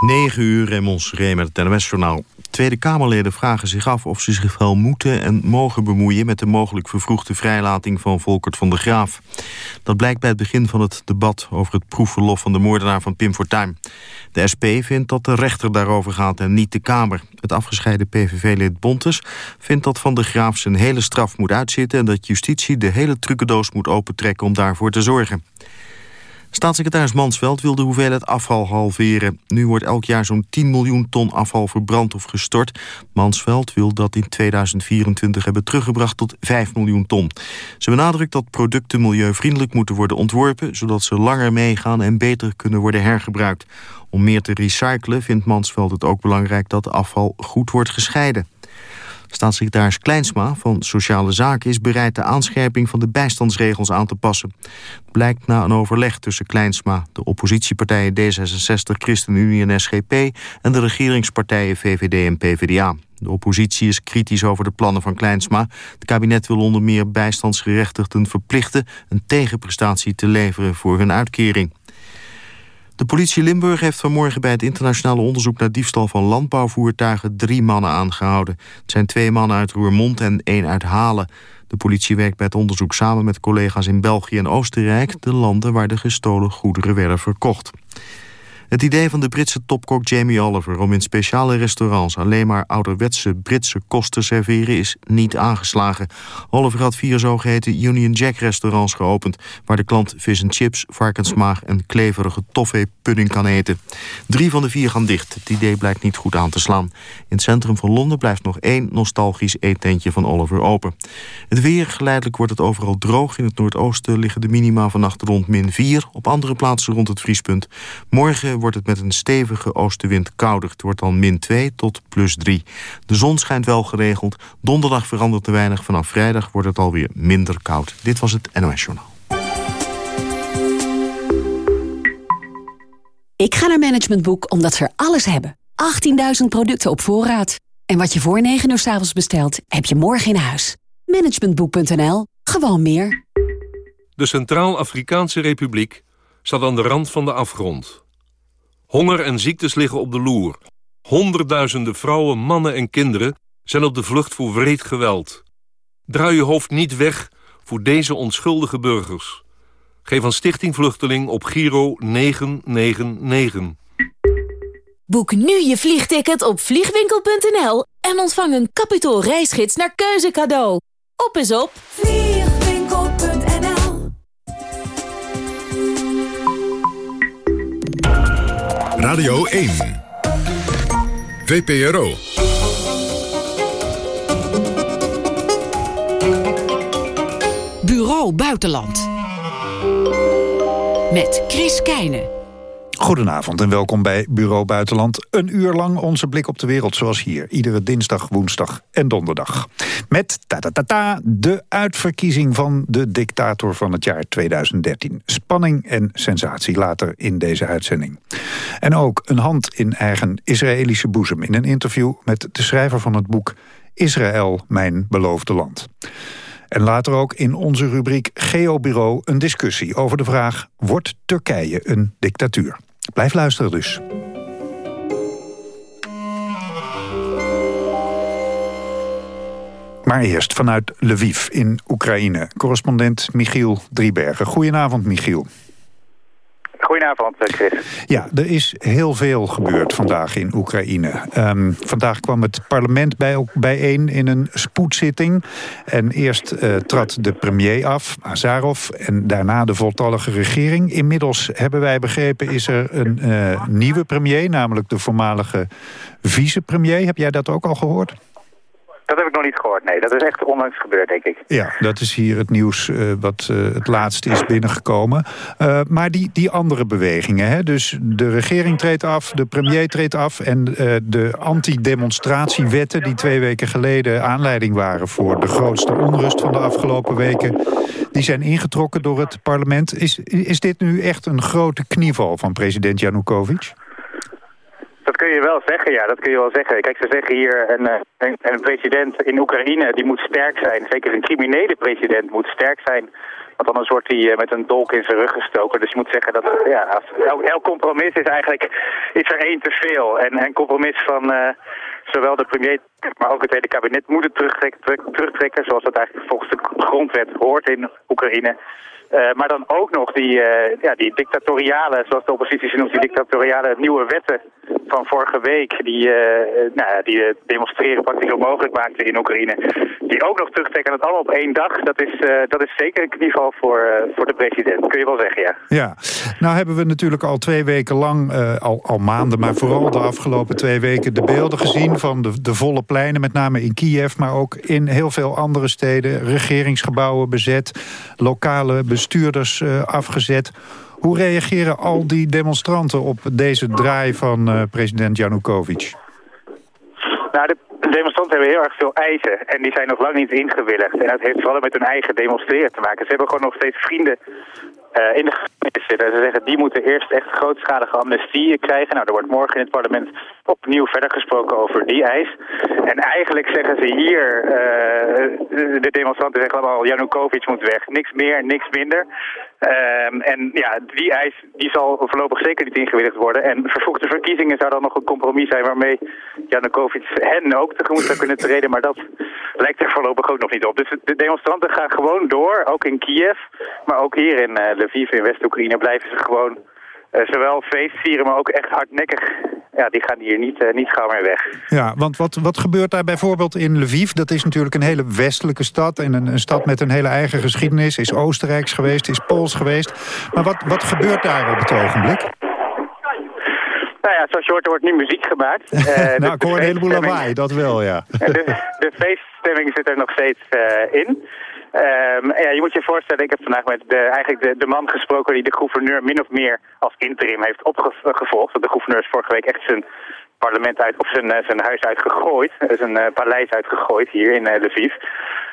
9 uur in Montserrat met het NOS-journaal. Tweede Kamerleden vragen zich af of ze zich wel moeten en mogen bemoeien... met de mogelijk vervroegde vrijlating van Volkert van der Graaf. Dat blijkt bij het begin van het debat over het proefverlof van de moordenaar van Pim Fortuyn. De SP vindt dat de rechter daarover gaat en niet de Kamer. Het afgescheiden PVV-lid Bontes vindt dat Van der Graaf zijn hele straf moet uitzitten... en dat justitie de hele trucendoos moet opentrekken om daarvoor te zorgen. Staatssecretaris Mansveld wil de hoeveelheid afval halveren. Nu wordt elk jaar zo'n 10 miljoen ton afval verbrand of gestort. Mansveld wil dat in 2024 hebben teruggebracht tot 5 miljoen ton. Ze benadrukt dat producten milieuvriendelijk moeten worden ontworpen... zodat ze langer meegaan en beter kunnen worden hergebruikt. Om meer te recyclen vindt Mansveld het ook belangrijk dat afval goed wordt gescheiden. Staatssecretaris Kleinsma van Sociale Zaken is bereid de aanscherping van de bijstandsregels aan te passen. Het blijkt na een overleg tussen Kleinsma, de oppositiepartijen D66, ChristenUnie en SGP en de regeringspartijen VVD en PvdA. De oppositie is kritisch over de plannen van Kleinsma. Het kabinet wil onder meer bijstandsgerechtigden verplichten... een tegenprestatie te leveren voor hun uitkering. De politie Limburg heeft vanmorgen bij het internationale onderzoek naar diefstal van landbouwvoertuigen drie mannen aangehouden. Het zijn twee mannen uit Roermond en één uit Halen. De politie werkt bij het onderzoek samen met collega's in België en Oostenrijk, de landen waar de gestolen goederen werden verkocht. Het idee van de Britse topkok Jamie Oliver om in speciale restaurants alleen maar ouderwetse Britse kost te serveren is niet aangeslagen. Oliver had vier zogeheten Union Jack restaurants geopend, waar de klant vis en chips, varkensmaag en kleverige toffee pudding kan eten. Drie van de vier gaan dicht. Het idee blijkt niet goed aan te slaan. In het centrum van Londen blijft nog één nostalgisch eetentje van Oliver open. Het weer, geleidelijk wordt het overal droog. In het noordoosten liggen de minima vannacht rond min 4, op andere plaatsen rond het vriespunt. Morgen wordt het met een stevige oostenwind kouder. Het wordt dan min 2 tot plus 3. De zon schijnt wel geregeld. Donderdag verandert te weinig. Vanaf vrijdag wordt het alweer minder koud. Dit was het NOS Journaal. Ik ga naar Management Boek omdat ze er alles hebben. 18.000 producten op voorraad. En wat je voor 9 uur s avonds bestelt, heb je morgen in huis. Managementboek.nl. Gewoon meer. De Centraal-Afrikaanse Republiek staat aan de rand van de afgrond. Honger en ziektes liggen op de loer. Honderdduizenden vrouwen, mannen en kinderen zijn op de vlucht voor wreed geweld. Draai je hoofd niet weg voor deze onschuldige burgers. Geef aan Stichting Vluchteling op Giro 999. Boek nu je vliegticket op vliegwinkel.nl en ontvang een kapitaal reisgids naar keuze cadeau. Op is op Radio 1 VPRO Bureau Buitenland. Met Chris Keijnen. Goedenavond en welkom bij Bureau Buitenland. Een uur lang onze blik op de wereld zoals hier. Iedere dinsdag, woensdag en donderdag. Met ta ta ta ta de uitverkiezing van de dictator van het jaar 2013. Spanning en sensatie later in deze uitzending. En ook een hand in eigen Israëlische boezem... in een interview met de schrijver van het boek... Israël, mijn beloofde land. En later ook in onze rubriek Geobureau een discussie over de vraag... wordt Turkije een dictatuur? Blijf luisteren dus. Maar eerst vanuit Lviv in Oekraïne. Correspondent Michiel Driebergen. Goedenavond, Michiel. Goedenavond, Chris. Ja, er is heel veel gebeurd vandaag in Oekraïne. Um, vandaag kwam het parlement bij, bijeen in een spoedzitting. En eerst uh, trad de premier af, Azarov, en daarna de voltallige regering. Inmiddels, hebben wij begrepen, is er een uh, nieuwe premier... namelijk de voormalige vicepremier. Heb jij dat ook al gehoord? Dat heb ik nog niet gehoord, nee. Dat is echt onlangs gebeurd, denk ik. Ja, dat is hier het nieuws uh, wat uh, het laatste is binnengekomen. Uh, maar die, die andere bewegingen, hè? dus de regering treedt af, de premier treedt af... en de anti-demonstratiewetten die twee weken geleden aanleiding waren... voor de grootste onrust van de afgelopen weken... die zijn ingetrokken door het parlement. Is, is dit nu echt een grote knieval van president Janukovic? Dat kun je wel zeggen, ja, dat kun je wel zeggen. Kijk, ze zeggen hier, een, een, een president in Oekraïne, die moet sterk zijn. Zeker een criminele president moet sterk zijn Want anders wordt hij met een dolk in zijn rug gestoken. Dus je moet zeggen dat ja, elk, elk compromis is eigenlijk is er één te veel. En een compromis van zowel de premier, maar ook het hele kabinet moeten terugtrekken, terugtrekken zoals dat eigenlijk volgens de grondwet hoort in Oekraïne. Maar dan ook nog die, ja, die dictatoriale, zoals de oppositie noemt, die dictatoriale nieuwe wetten van vorige week, die, uh, nou, die demonstreren praktisch onmogelijk maakten in Oekraïne, die ook nog terugtrekken. En dat allemaal op één dag, dat is, dat is zeker een knieval voor, voor de president, kun je wel zeggen, ja. Ja, nou hebben we natuurlijk al twee weken lang, al, al maanden, maar vooral de afgelopen twee weken, de beelden gezien van de, de volle pleinen, met name in Kiev, maar ook in heel veel andere steden, regeringsgebouwen bezet, lokale bestuurders uh, afgezet. Hoe reageren al die demonstranten op deze draai van uh, president Janukovic? Nou, de demonstranten hebben heel erg veel eisen en die zijn nog lang niet ingewilligd. En dat heeft vooral met hun eigen demonstreren te maken. Ze hebben gewoon nog steeds vrienden uh, in de gemeente zitten. Ze zeggen, die moeten eerst echt grootschalige amnestie krijgen. Nou, er wordt morgen in het parlement opnieuw verder gesproken over die eis. En eigenlijk zeggen ze hier, uh, de demonstranten zeggen allemaal, Janukovic moet weg. Niks meer, niks minder. Um, en ja, die eis die zal voorlopig zeker niet ingewilligd worden. En vervroegde verkiezingen zou dan nog een compromis zijn waarmee Janukovic hen ook tegemoet zou kunnen treden. Maar dat lijkt er voorlopig ook nog niet op. Dus de demonstranten gaan gewoon door, ook in Kiev. Maar ook hier in uh, Lviv in West-Oekraïne blijven ze gewoon zowel feestvieren, maar ook echt hardnekkig. Ja, die gaan hier niet, uh, niet gauw meer weg. Ja, want wat, wat gebeurt daar bijvoorbeeld in Lviv? Dat is natuurlijk een hele westelijke stad. En een, een stad met een hele eigen geschiedenis. Is Oostenrijks geweest, is Pools geweest. Maar wat, wat gebeurt daar op het ogenblik? Nou ja, zoals je hoort, er wordt nu muziek gemaakt. Uh, nou, ik hoor een heleboel lawaai, dat wel, ja. de, de feeststemming zit er nog steeds in. Um, ja, je moet je voorstellen, ik heb vandaag met de, eigenlijk de, de man gesproken die de gouverneur min of meer als interim heeft opgevolgd. Want de gouverneur is vorige week echt zijn parlement uit, of zijn, eh, zijn huis uitgegooid, zijn uh, paleis uitgegooid hier in uh, Lviv.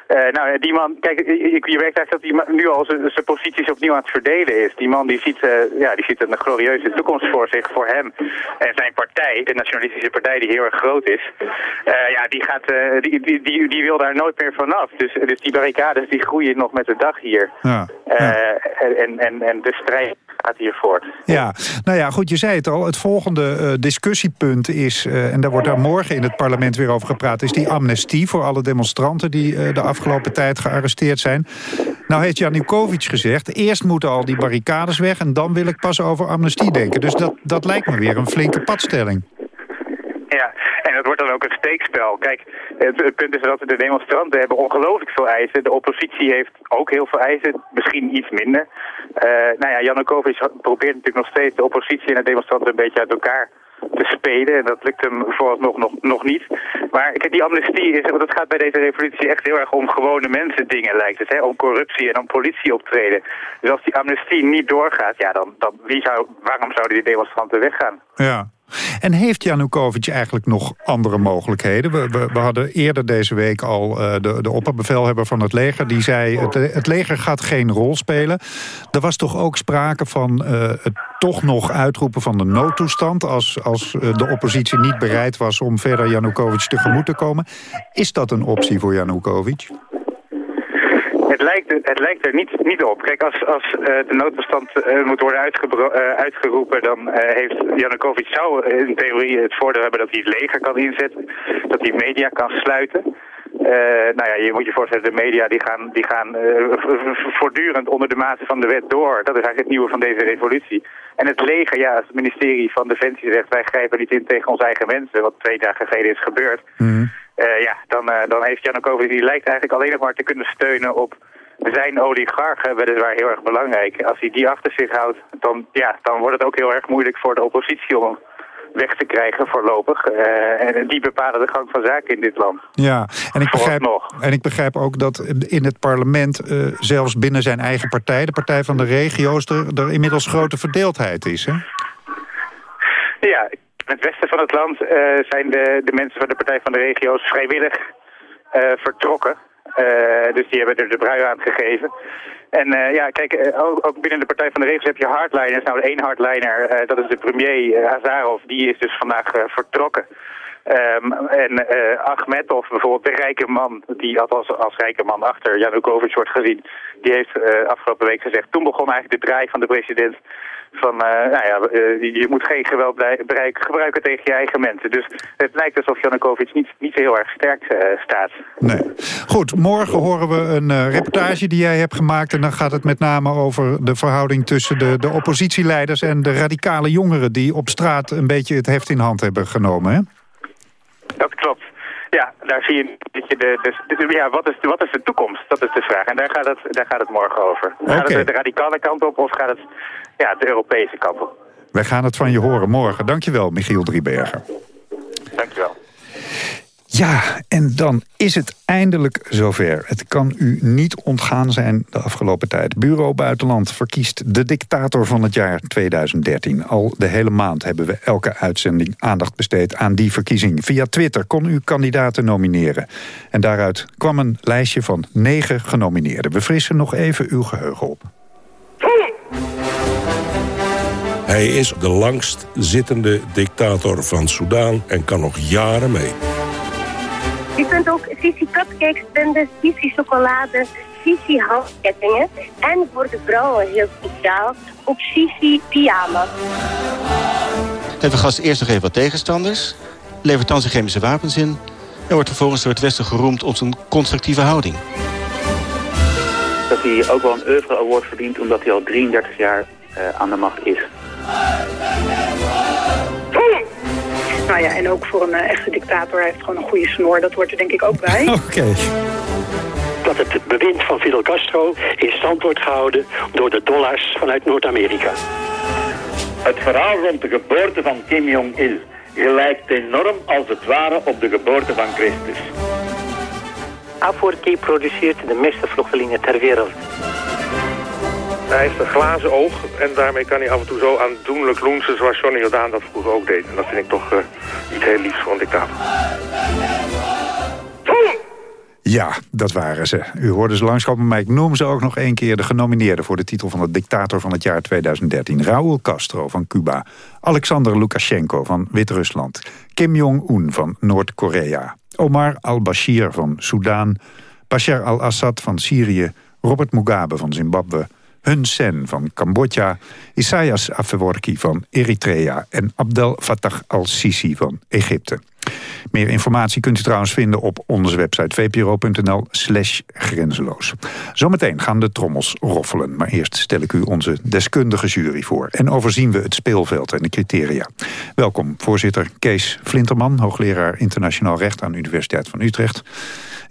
Uh, nou, die man, kijk, je, je merkt eigenlijk dat hij nu al zijn posities opnieuw aan het verdelen is. Die man die ziet, uh, ja, die ziet een glorieuze toekomst voor zich, voor hem. En zijn partij, de nationalistische partij die heel erg groot is, uh, ja, die, gaat, die, die, die, die, wil daar nooit meer vanaf. Dus, dus die barricades die groeien nog met de dag hier. Ja, ja. En, en, en de strijd gaat hier voort. Ja, nou ja, goed, je zei het al. Het volgende discussiepunt is, en daar wordt daar morgen in het parlement weer over gepraat, is die amnestie voor alle demonstranten die de afgelopen tijd gearresteerd zijn. Nou heeft Janukovic gezegd, eerst moeten al die barricades weg... en dan wil ik pas over amnestie denken. Dus dat, dat lijkt me weer een flinke padstelling. Ja, en dat wordt dan ook een steekspel. Kijk, het, punt is dat de demonstranten hebben ongelooflijk veel eisen. De oppositie heeft ook heel veel eisen, misschien iets minder. Uh, nou ja, Janukovic probeert natuurlijk nog steeds de oppositie en de demonstranten een beetje uit elkaar te spelen. En dat lukt hem vooralsnog nog, nog niet. Maar kijk, die amnestie, is, want het gaat bij deze revolutie echt heel erg om gewone mensen dingen, lijkt het. Hè? Om corruptie en om politieoptreden. Dus als die amnestie niet doorgaat, ja, dan, dan wie zou, waarom zouden die demonstranten weggaan? Ja. En heeft Janukovic eigenlijk nog andere mogelijkheden? We, we, hadden eerder deze week al uh, de, de opperbevelhebber van het leger... die zei, het, het, leger gaat geen rol spelen. Er was toch ook sprake van uh, het toch nog uitroepen van de noodtoestand... als, als uh, de oppositie niet bereid was om verder Janukovic tegemoet te komen. Is dat een optie voor Janukovic? Het lijkt, het lijkt er niet, niet op. Kijk, als, als uh, de noodbestand uh, moet worden uh, uitgeroepen... dan heeft Janukovic zou in theorie het voordeel hebben dat hij het leger kan inzetten. Dat hij media kan sluiten. nou ja, je moet je voorstellen, de media die gaan, die gaan voortdurend onder de mate van de wet door. Dat is eigenlijk het nieuwe van deze revolutie. En het leger, ja, als het ministerie van Defensie zegt... wij grijpen niet in tegen onze eigen mensen, wat twee dagen geleden is gebeurd... Mm. Uh, ja, dan, dan heeft Janukovic, die lijkt eigenlijk alleen nog maar te kunnen steunen op zijn oligarchen, weliswaar heel erg belangrijk. Als hij die achter zich houdt, dan, ja, dan wordt het ook heel erg moeilijk voor de oppositie om weg te krijgen voorlopig. Uh, en die bepalen de gang van zaken in dit land. Ja, en ik, begrijp, en ik begrijp ook dat in het parlement, uh, zelfs binnen zijn eigen partij... de Partij van de Regio's, er, er inmiddels grote verdeeldheid is, hè? Ja, in het westen van het land uh, zijn de, de mensen van de Partij van de Regio's vrijwillig vertrokken. Dus die hebben er de brui aan gegeven. En ja, kijk, ook, ook, binnen de Partij van de Regels heb je hardliners. Nou, één hardliner, dat is de premier Azarov, die is dus vandaag vertrokken. Um, en Ahmedov, bijvoorbeeld de rijke man, die althans als rijke man achter Janukovic wordt gezien, die heeft afgelopen week gezegd, toen begon eigenlijk de draai van de president van, uh, nou ja, je moet geen geweld gebruiken tegen je eigen mensen. Dus het lijkt alsof Janukovic niet, niet heel erg sterk staat. Nee. Goed, morgen horen we een reportage die jij hebt gemaakt en dan gaat het met name over de verhouding tussen de, de oppositieleiders en de radicale jongeren die op straat een beetje het heft in hand hebben genomen, hè? Dat klopt. Ja, daar zie je je de, de, ja, wat, is, wat is de toekomst? Dat is de vraag. En daar gaat het, daar gaat het morgen over. Gaat het de radicale kant op of gaat het ja, de Europese op? Wij gaan het van je horen morgen. Dankjewel, Michiel Drieberger. Dankjewel. Ja, en dan is het eindelijk zover. Het kan u niet ontgaan zijn de afgelopen tijd. Bureau Buitenland verkiest de dictator van het jaar 2013. Al de hele maand hebben we elke uitzending aandacht besteed aan die verkiezing. Via Twitter kon u kandidaten nomineren. En daaruit kwam een lijstje van negen genomineerden. We frissen nog even uw geheugen op. Hij is de langst zittende dictator van Soudaan en kan nog jaren mee. Je kunt ook Sisi cupcakes vinden, Sisi chocolade, Sisi handkettingen. En voor de vrouwen heel speciaal, ook Sisi pyjama. Het gast eerst nog even wat tegenstanders. Levert dan zijn chemische wapens in. En wordt vervolgens door het Westen geroemd om zijn constructieve houding. Dat hij ook wel een oeuvre award verdient omdat hij al 33 jaar uh, aan de macht is. Nou ja, en ook voor een uh, echte dictator heeft gewoon een goede snor. Dat hoort er denk ik ook bij. Oké. Dat het bewind van Fidel Castro in stand wordt gehouden door de dollars vanuit Noord-Amerika. Het verhaal rond de geboorte van Kim Jong-il gelijkt enorm als het ware op de geboorte van Christus. Afwerki produceert de meeste vluchtelingen ter wereld. Hij heeft een glazen oog en daarmee kan hij af en toe zo aandoenlijk loensen zoals Johnny Jordaan dat vroeger ook deed. En dat vind ik toch uh, iets heel liefs voor een dictator. Ja, dat waren ze. U hoorde ze langskomen, maar ik noem ze ook nog één keer... de genomineerden voor de titel van de dictator van het jaar 2013. Raúl Castro van Cuba, Alexander Lukashenko van Wit-Rusland... Kim Jong-un van Noord-Korea, Omar al-Bashir van Soudaan... Bashar al-Assad van Syrië, Robert Mugabe van Zimbabwe... Hun Sen van Cambodja, Isaias Afewerki van Eritrea... en Abdel Fattah al-Sisi van Egypte. Meer informatie kunt u trouwens vinden op onze website vpro.nl slash grenzeloos. Zometeen gaan de trommels roffelen. Maar eerst stel ik u onze deskundige jury voor. En overzien we het speelveld en de criteria. Welkom, voorzitter Kees Flinterman, hoogleraar internationaal recht aan de Universiteit van Utrecht.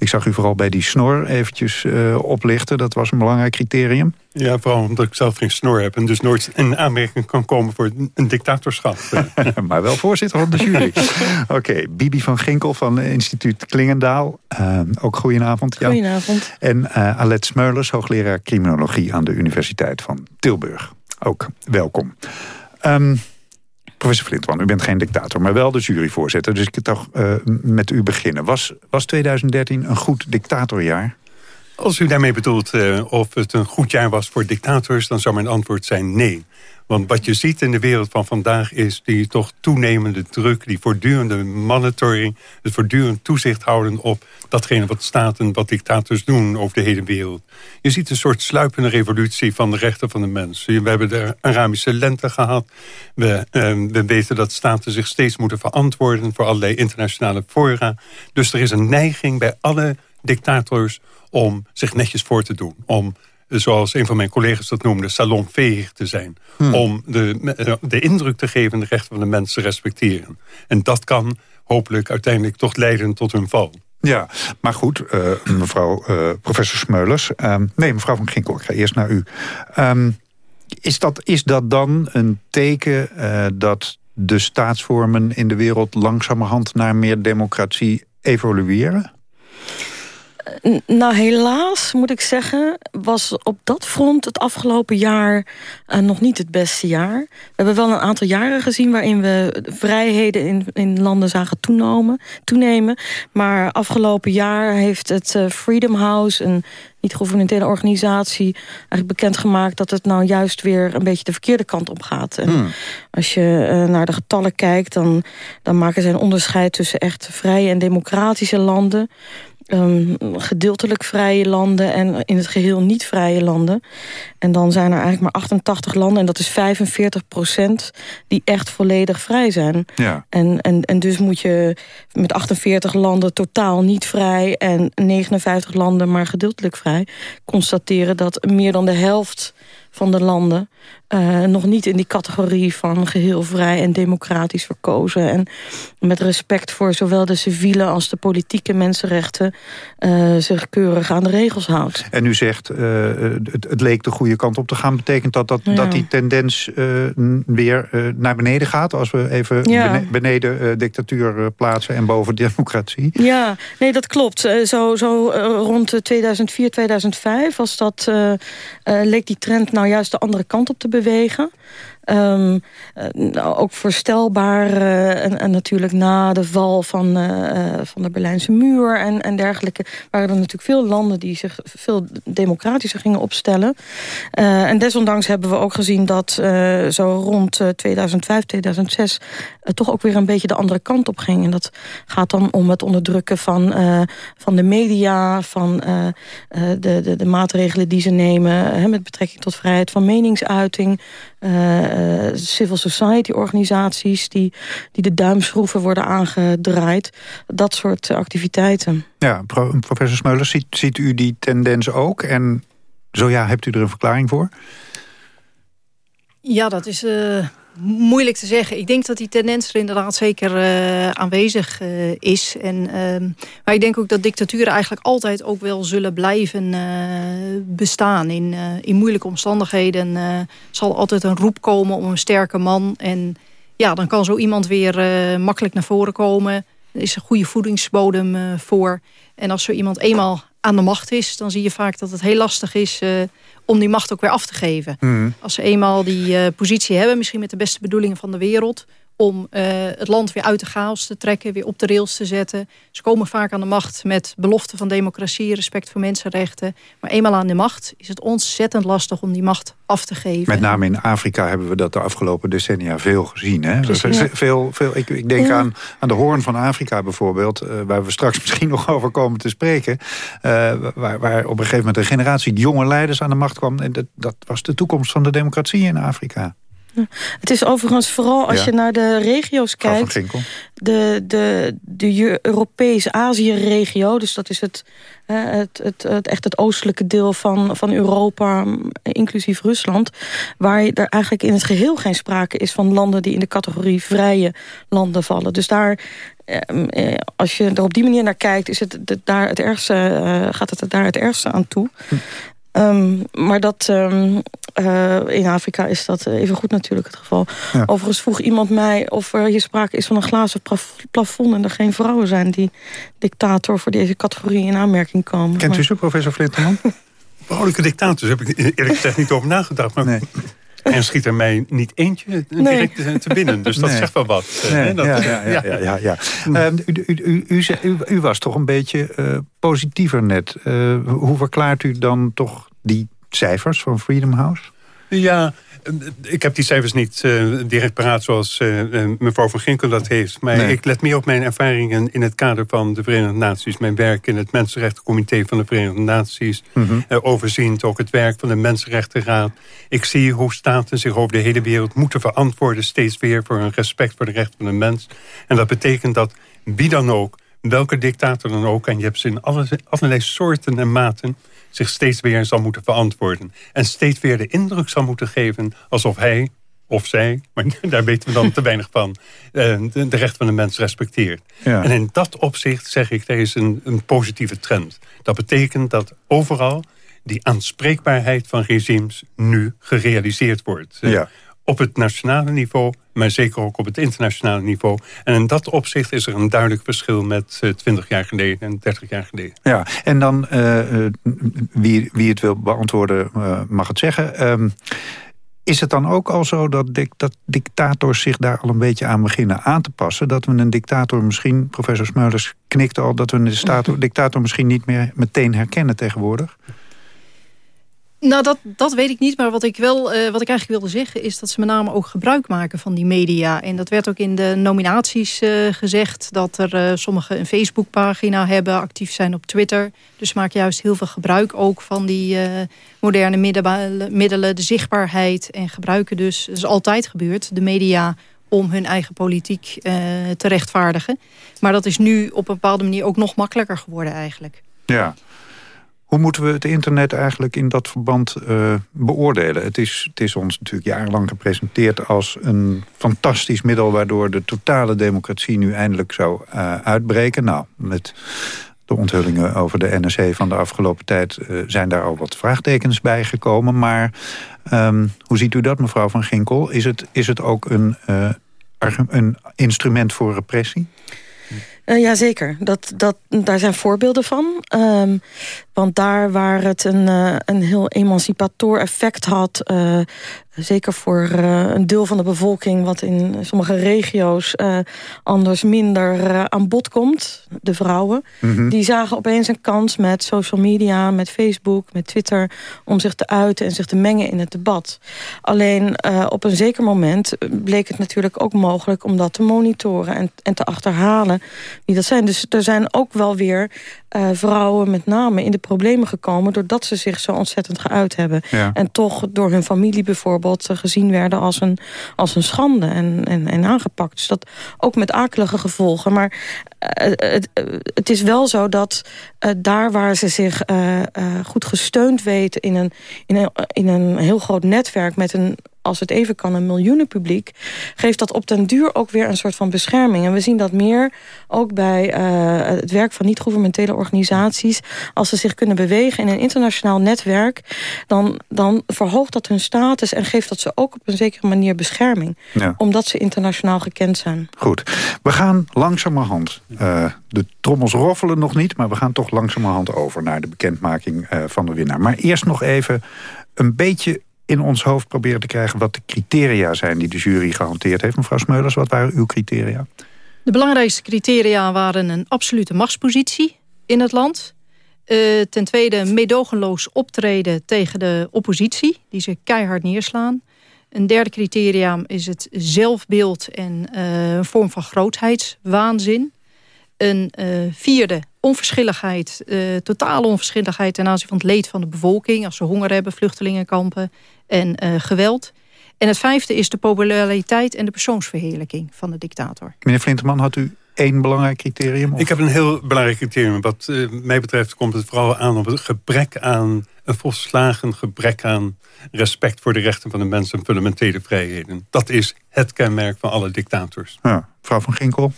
Ik zag u vooral bij die snor eventjes uh, oplichten. Dat was een belangrijk criterium. Ja, vooral omdat ik zelf geen snor heb... en dus nooit in aanmerking kan komen voor een dictatorschap. maar wel voorzitter van de jury. Oké, Bibi van Ginkel van instituut Klingendaal. Uh, ook goedenavond. Ja. Goedenavond. En uh, Alet Smeulers, hoogleraar criminologie... aan de Universiteit van Tilburg. Ook welkom. Um, Professor Flintman, u bent geen dictator, maar wel de juryvoorzitter. Dus ik kan toch uh, met u beginnen. Was, was 2013 een goed dictatorjaar? Als u daarmee bedoelt uh, of het een goed jaar was voor dictators... dan zou mijn antwoord zijn nee. Want wat je ziet in de wereld van vandaag is die toch toenemende druk... die voortdurende monitoring, het voortdurend toezicht houden op datgene wat staten, wat dictators doen over de hele wereld. Je ziet een soort sluipende revolutie van de rechten van de mens. We hebben de Arabische lente gehad. We, uh, we weten dat staten zich steeds moeten verantwoorden voor allerlei internationale fora. Dus er is een neiging bij alle dictators om zich netjes voor te doen. Om zoals een van mijn collega's dat noemde, salonveeg te zijn. Hmm. Om de, eh, de indruk te geven de rechten van de mensen te respecteren. En dat kan hopelijk uiteindelijk toch leiden tot hun val. Ja, maar goed, uh, mevrouw uh, professor Smeulers. Uh, nee, mevrouw van Ginkel, ik ga eerst naar u. Um, is, dat, is dat dan een teken dat de staatsvormen in de wereld... langzamerhand naar meer democratie evolueren? Nou, helaas moet ik zeggen, was op dat front het afgelopen jaar uh, nog niet het beste jaar. We hebben wel een aantal jaren gezien waarin we vrijheden in, in landen zagen toenemen, toenemen. Maar afgelopen jaar heeft het uh, Freedom House, een niet-gouvernementele organisatie, eigenlijk bekendgemaakt dat het nou juist weer een beetje de verkeerde kant op gaat. En hmm. als je uh, naar de getallen kijkt, dan, dan maken ze een onderscheid tussen echt vrije en democratische landen um, gedeeltelijk vrije landen en in het geheel niet vrije landen. En dan zijn er eigenlijk maar 88 landen, en dat is 45 procent, die echt volledig vrij zijn. Ja. En, en, en dus moet je met 48 landen totaal niet vrij en 59 landen maar gedeeltelijk vrij constateren dat meer dan de helft van de landen uh, nog niet in die categorie van geheel vrij en democratisch verkozen. En met respect voor zowel de civiele als de politieke mensenrechten... Uh, zich keurig aan de regels houdt. En u zegt, uh, het, het, leek de goede kant op te gaan. Betekent dat dat, dat die tendens weer naar beneden gaat... als we even ja. beneden dictatuur plaatsen en boven democratie? Ja, nee, dat klopt. zo zo rond 2004, 2005 was dat, leek die trend nou juist de andere kant op te bewegen. Um, uh, ook voorstelbaar uh, en, natuurlijk na de val van, uh, van de Berlijnse muur en, en dergelijke... waren er natuurlijk veel landen die zich veel democratischer gingen opstellen. en desondanks hebben we ook gezien dat zo rond 2005, 2006... toch ook weer een beetje de andere kant op ging. En dat gaat dan om het onderdrukken van, van de media... van de, de, de, maatregelen die ze nemen met betrekking tot vrijheid van meningsuiting... Uh, civil society organisaties die, die de duimschroeven worden aangedraaid. Dat soort activiteiten. Ja, professor Smeulers, ziet, ziet u die tendens ook? En zo ja, hebt u er een verklaring voor? Ja, dat is... Uh moeilijk te zeggen. Ik denk dat die tendens er inderdaad zeker uh, aanwezig uh, is. En, uh, maar ik denk ook dat dictaturen eigenlijk altijd ook wel zullen blijven uh, bestaan. In, in moeilijke omstandigheden zal altijd een roep komen om een sterke man. En ja, dan kan zo iemand weer makkelijk naar voren komen. Er is een goede voedingsbodem voor. En als zo iemand eenmaal aan de macht is... dan zie je vaak dat het heel lastig is om die macht ook weer af te geven. Mhm. Als ze eenmaal die uh, positie hebben, misschien met de beste bedoelingen van de wereld om uh, het land weer uit de chaos te trekken, weer op de rails te zetten. Ze komen vaak aan de macht met beloften van democratie, respect voor mensenrechten. Maar eenmaal aan de macht is het ontzettend lastig om die macht af te geven. Met name in Afrika hebben we dat de afgelopen decennia veel gezien. Hè? Veel, veel, ik, ik denk aan, aan de hoorn van Afrika bijvoorbeeld, uh, waar we straks misschien nog over komen te spreken. Uh, waar, waar op een gegeven moment een generatie jonge leiders aan de macht kwam. En dat, dat was de toekomst van de democratie in Afrika. Het is overigens vooral als je naar de regio's kijkt... de, de, de Europees-Azië-regio, dus dat is het, het, het, het, echt het oostelijke deel van, van Europa... inclusief Rusland, waar er eigenlijk in het geheel geen sprake is... van landen die in de categorie vrije landen vallen. Dus daar ehm, eh, als je er op die manier naar kijkt, is het daar het ergste, uh, gaat het daar het ergste aan toe. Hm. Um, maar dat, um, uh, in Afrika is dat even goed natuurlijk het geval. Overigens vroeg iemand mij of er hier sprake is van een glazen plafond... en er geen vrouwen zijn die dictator voor deze categorie in aanmerking komen. Kent u ze, professor Flinterman? Vrouwelijke dictators heb ik eerlijk gezegd niet over nagedacht. Maar nee. En schiet er mij niet eentje direct nee. te binnen. Dus dat zegt wel wat. Nee. Dat, ja, ja, ja, ja, ja, u, u, u, u, was toch een beetje uh, positiever net. Uh, hoe verklaart u dan toch die cijfers van Freedom House? Ja, ik heb die cijfers niet uh, direct paraat zoals uh, mevrouw Van Ginkel dat heeft. Maar ik let meer op mijn ervaringen in het kader van de Verenigde Naties. Mijn werk in het Mensenrechtencomité van de Verenigde Naties. Mm -hmm. overziend ook het werk van de Mensenrechtenraad. Ik zie hoe staten zich over de hele wereld moeten verantwoorden... steeds weer voor hun respect voor de rechten van de mens. En dat betekent dat wie dan ook, welke dictator dan ook... en je hebt ze in allerlei soorten en maten zich steeds weer zal moeten verantwoorden. En steeds weer de indruk zal moeten geven alsof hij of zij, maar daar weten we dan te weinig van, eh, de, de rechten van de mens respecteert. En in dat opzicht zeg ik, er is een, een positieve trend. Dat betekent dat overal die aanspreekbaarheid van regimes nu gerealiseerd wordt. Ja op het nationale niveau, maar zeker ook op het internationale niveau. En in dat opzicht is er een duidelijk verschil met uh, 20 jaar geleden en 30 jaar geleden. Ja, en dan, uh, wie, wie het wil beantwoorden mag het zeggen. Ehm, is het dan ook al zo dat, dat dictators zich daar al een beetje aan beginnen aan te passen? Dat we een dictator misschien, professor Smeulers knikte al... dat we een dictator misschien niet meer meteen herkennen tegenwoordig? Nou, dat, dat weet ik niet. Maar wat ik, wel, uh, wat ik eigenlijk wilde zeggen... is dat ze met name ook gebruik maken van die media. En dat werd ook in de nominaties uh, gezegd... dat er uh, sommigen een Facebookpagina hebben, actief zijn op Twitter. Dus maken juist heel veel gebruik ook van die moderne middelen... de zichtbaarheid en gebruiken dus... dat is altijd gebeurd, de media om hun eigen politiek te rechtvaardigen. Maar dat is nu op een bepaalde manier ook nog makkelijker geworden eigenlijk. Ja, hoe moeten we het internet eigenlijk in dat verband uh, beoordelen? Het is, het is ons natuurlijk jarenlang gepresenteerd als een fantastisch middel... waardoor de totale democratie nu eindelijk zou uh, uitbreken. Nou, met de onthullingen over de NSC van de afgelopen tijd... Uh, zijn daar al wat vraagtekens bij gekomen. Maar um, hoe ziet u dat, mevrouw Van Ginkel? Is het, is het ook een, een instrument voor repressie? Jazeker, dat, dat, daar zijn voorbeelden van. Um, want daar waar het een, uh, een heel emancipator effect had... Uh, zeker voor een deel van de bevolking... wat in sommige regio's anders minder aan bod komt, de vrouwen... Mm -hmm. die zagen opeens een kans met social media, met Facebook, met Twitter... om zich te uiten en zich te mengen in het debat. Alleen op een zeker moment bleek het natuurlijk ook mogelijk... om dat te monitoren en, en te achterhalen wie dat zijn. Dus er zijn ook wel weer uh, vrouwen met name in de problemen gekomen... doordat ze zich zo ontzettend geuit hebben. Ja. En toch door hun familie bijvoorbeeld gezien werden als een, als een schande en, en, en aangepakt. Dus dat ook met akelige gevolgen. Maar uh, het, het, is wel zo dat daar waar ze zich goed gesteund weten... In een, in, een, in een heel groot netwerk met een als het even kan, een miljoenenpubliek... geeft dat op den duur ook weer een soort van bescherming. En we zien dat meer ook bij uh, het werk van niet-governementele organisaties. Als ze zich kunnen bewegen in een internationaal netwerk... dan, dan verhoogt dat hun status en geeft dat ze ook op een zekere manier bescherming. Ja. Omdat ze internationaal gekend zijn. Goed. We gaan langzamerhand... Uh, de trommels roffelen nog niet, maar we gaan toch langzamerhand over... naar de bekendmaking uh, van de winnaar. Maar eerst nog even een beetje in ons hoofd proberen te krijgen... wat de criteria zijn die de jury gehanteerd heeft. Mevrouw Smeulers, wat waren uw criteria? De belangrijkste criteria waren een absolute machtspositie in het land. Uh, ten tweede medogenloos optreden tegen de oppositie... die ze keihard neerslaan. Een derde criterium is het zelfbeeld en uh, een vorm van grootheidswaanzin. Een uh, vierde onverschilligheid, uh, totale onverschilligheid ten aanzien van het leed van de bevolking. Als ze honger hebben, vluchtelingenkampen en uh, geweld. En het vijfde is de populariteit en de persoonsverheerlijking van de dictator. Meneer Flinterman, had u één belangrijk criterium? Of? Ik heb een heel belangrijk criterium. Wat uh, mij betreft komt het vooral aan op het gebrek aan... een volslagen gebrek aan respect voor de rechten van de mensen... en fundamentele vrijheden. Dat is het kenmerk van alle dictators. Ja, mevrouw van Ginkel?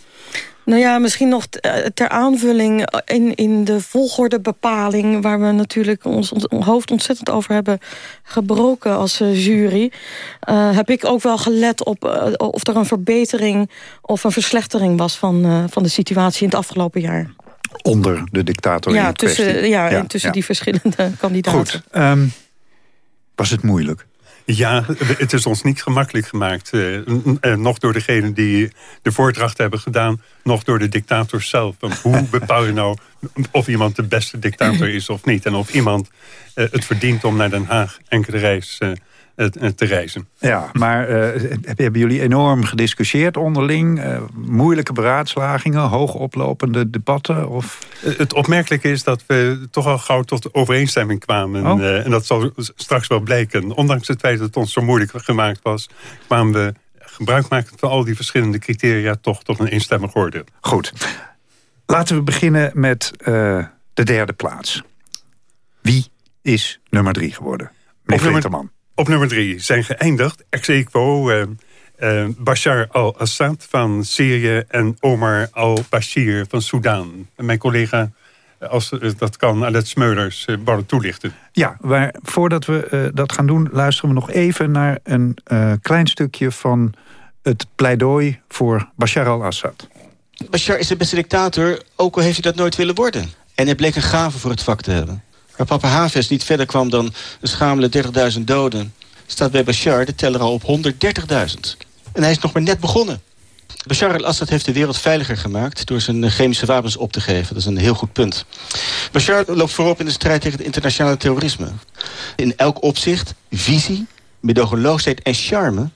Nou ja, misschien nog ter aanvulling in, in de volgordebepaling... waar we natuurlijk ons, ons hoofd ontzettend over hebben gebroken als uh, jury... Uh, heb ik ook wel gelet op uh, of er een verbetering of een verslechtering was... van, van de situatie in het afgelopen jaar. Onder de dictator ja, in tussen, ja, ja, tussen ja. die verschillende kandidaten. Goed, um, was het moeilijk? Ja, het is ons niet gemakkelijk gemaakt. Uh, nog door degenen die de voordracht hebben gedaan... nog door de dictators zelf. Want hoe bepaal je nou of iemand de beste dictator is of niet? En of iemand uh, het verdient om naar Den Haag enkele reis uh, te reizen. Ja, maar uh, hebben jullie enorm gediscussieerd onderling? Uh, moeilijke beraadslagingen, hoogoplopende debatten? Of? Het opmerkelijke is dat we toch al gauw tot overeenstemming kwamen. Oh. Uh, en dat zal straks wel blijken. Ondanks het feit dat het ons zo moeilijk gemaakt was... kwamen we gebruikmakend van al die verschillende criteria... toch tot een eenstemmig oordeel. Goed. Laten we beginnen met de derde plaats. Wie is nummer drie geworden? Meneer Flinterman. Op nummer drie zijn geëindigd ex equo uh, uh, Bashar al-Assad van Syrië... en Omar al-Bashir van Soudaan. En mijn collega als dat kan, Alet Smeulers uh, toelichten. Ja, maar voordat we dat gaan doen... luisteren we nog even naar een klein stukje van het pleidooi voor Bashar al-Assad. Bashar is de beste dictator, ook al heeft hij dat nooit willen worden. En hij bleek een gave voor het vak te hebben. Waar papa Haves niet verder kwam dan een schamele 30.000 doden... staat bij Bashar de teller al op 130.000. En hij is nog maar net begonnen. Bashar al-Assad heeft de wereld veiliger gemaakt... door zijn chemische wapens op te geven. Dat is een heel goed punt. Bashar loopt voorop in de strijd tegen het internationale terrorisme. In elk opzicht, visie, medogeloosheid en charme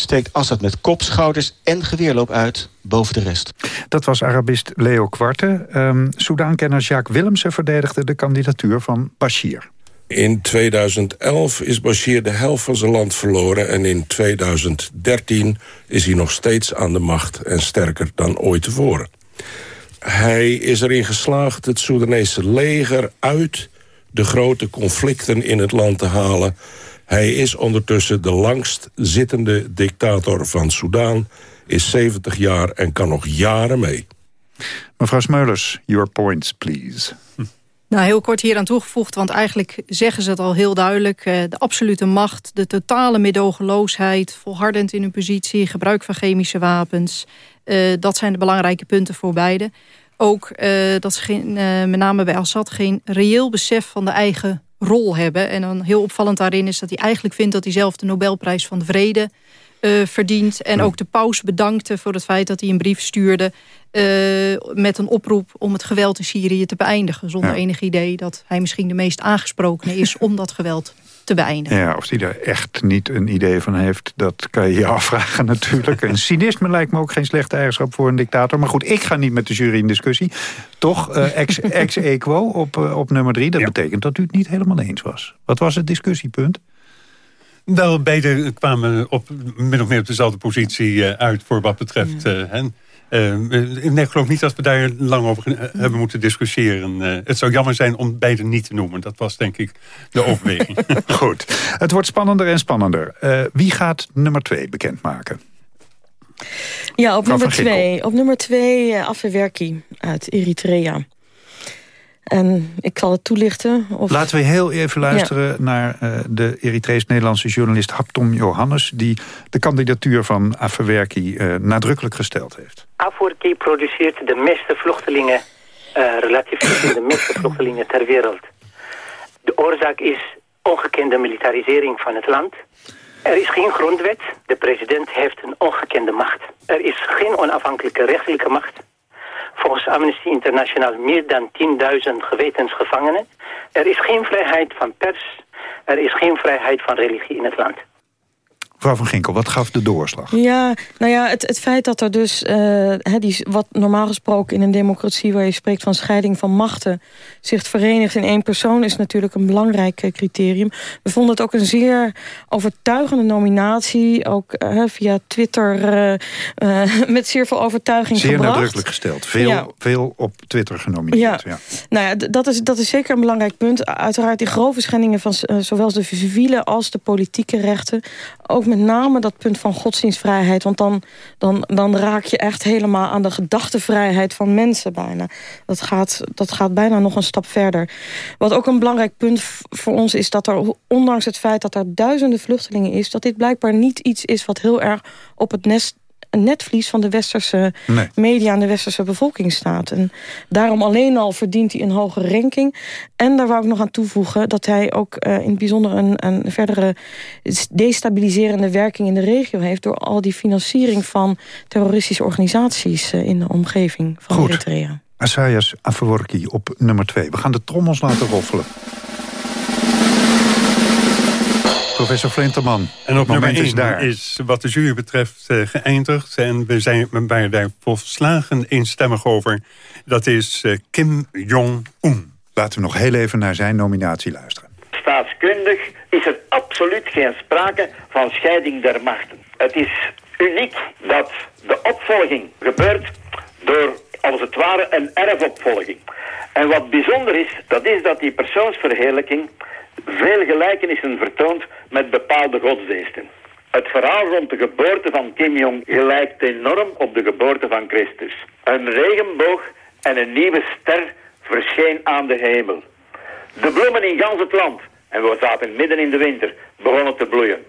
steekt Assad met kop, schouders en geweerloop uit boven de rest. Dat was Arabist Leo Kwarte. Um, ehm, Soedankenner Jacques Willemsen verdedigde de kandidatuur van Bashir. In 2011 is Bashir de helft van zijn land verloren... en in 2013 is hij nog steeds aan de macht en sterker dan ooit tevoren. Hij is erin geslaagd het Soedanese leger uit de grote conflicten in het land te halen... Hij is ondertussen de langst zittende dictator van Soudaan... is 70 jaar en kan nog jaren mee. Mevrouw Smeulers, your points, please. Nou, heel kort hier aan toegevoegd, want eigenlijk zeggen ze het al heel duidelijk. Eh, de absolute macht, de totale medogeloosheid, volhardend in hun positie... gebruik van chemische wapens, uh, dat zijn de belangrijke punten voor beide. Ook uh, dat ze geen, met name bij Assad geen reëel besef van de eigen rol hebben. En dan heel opvallend daarin is dat hij eigenlijk vindt... dat hij zelf de Nobelprijs van de Vrede uh, verdient. En ook de paus bedankte voor het feit dat hij een brief stuurde... Uh, met een oproep om het geweld in Syrië te beëindigen. Zonder enig idee dat hij misschien de meest aangesprokene is... om dat geweld te beëindigen. Ja, of hij daar echt niet een idee van heeft, dat kan je je afvragen natuurlijk. En cynisme lijkt me ook geen slechte eigenschap voor een dictator. Maar goed, ik ga niet met de jury in discussie. Toch, uh, ex, ex equo op, uh, op nummer drie. Dat betekent dat u het niet helemaal eens was. Wat was het discussiepunt? Wel, beide kwamen op, min of meer op dezelfde positie uh, uit voor wat betreft hen. Uh, ik geloof niet dat we daar lang over uh, hebben moeten discussiëren. Uh, het zou jammer zijn om beide niet te noemen. Dat was denk ik de overweging. Goed. Het wordt spannender en spannender. wie gaat nummer twee bekendmaken? Ja, op nummer twee. Op nummer twee Afewerki uit Eritrea. En ik zal het toelichten. Of... Laten we heel even luisteren naar uh, de Eritrees-Nederlandse journalist Haptom Johannes... die de kandidatuur van Afewerki uh, nadrukkelijk gesteld heeft. Afewerki produceert de meeste vluchtelingen, uh, relatief gezien de meeste vluchtelingen ter wereld. De oorzaak is ongekende militarisering van het land. Er is geen grondwet. De president heeft een ongekende macht. Er is geen onafhankelijke rechtelijke macht volgens Amnesty International meer dan 10.000 gewetensgevangenen. Er is geen vrijheid van pers, er is geen vrijheid van religie in het land. Mevrouw van Ginkel, wat gaf de doorslag? Ja, nou ja, het, het feit dat er dus, uh, die, wat normaal gesproken in een democratie... waar je spreekt van scheiding van machten... zich verenigt in één persoon is natuurlijk een belangrijk eh, criterium. We vonden het ook een zeer overtuigende nominatie. Ook uh, via Twitter met zeer veel overtuiging zeer gebracht. Zeer nadrukkelijk gesteld. Veel, veel op Twitter genomineerd. Ja. ja. Nou ja, dat is, dat is zeker een belangrijk punt. Uiteraard die grove schendingen van zowel de civiele als de politieke rechten... ook met name dat punt van godsdienstvrijheid. Want dan, dan, dan raak je echt helemaal aan de gedachtevrijheid van mensen bijna. Dat gaat, dat gaat bijna nog een stap verder. Wat ook een belangrijk punt voor ons is dat er, ondanks het feit dat er duizenden vluchtelingen is, dat dit blijkbaar niet iets is wat heel erg op het nest netvlies van de westerse media en de westerse bevolking staat. En daarom alleen al verdient hij een hoge ranking. En daar wou ik nog aan toevoegen dat hij ook uh, in het bijzonder een, een verdere destabiliserende werking in de regio heeft door al die financiering van terroristische organisaties uh, in de omgeving van Goed. Eritrea. Assayas Afeworki op nummer 2. We gaan de trommels laten roffelen. Professor Flinterman. En op nummer 1 is, is, wat de jury betreft uh, geëindigd. En we zijn waren daar volslagen eenstemmig over. Dat is uh, Kim Jong-un. Laten we nog heel even naar zijn nominatie luisteren. Staatskundig is er absoluut geen sprake van scheiding der machten. Het is uniek dat de opvolging gebeurt door als het ware een erfopvolging. En wat bijzonder is, dat is dat die persoonsverheerlijking veel gelijkenissen vertoont met bepaalde godsdiensten. Het verhaal rond de geboorte van Kim Jong gelijkt enorm op de geboorte van Christus. Een regenboog en een nieuwe ster verscheen aan de hemel. De bloemen in gans het land, en we zaten midden in de winter, begonnen te bloeien.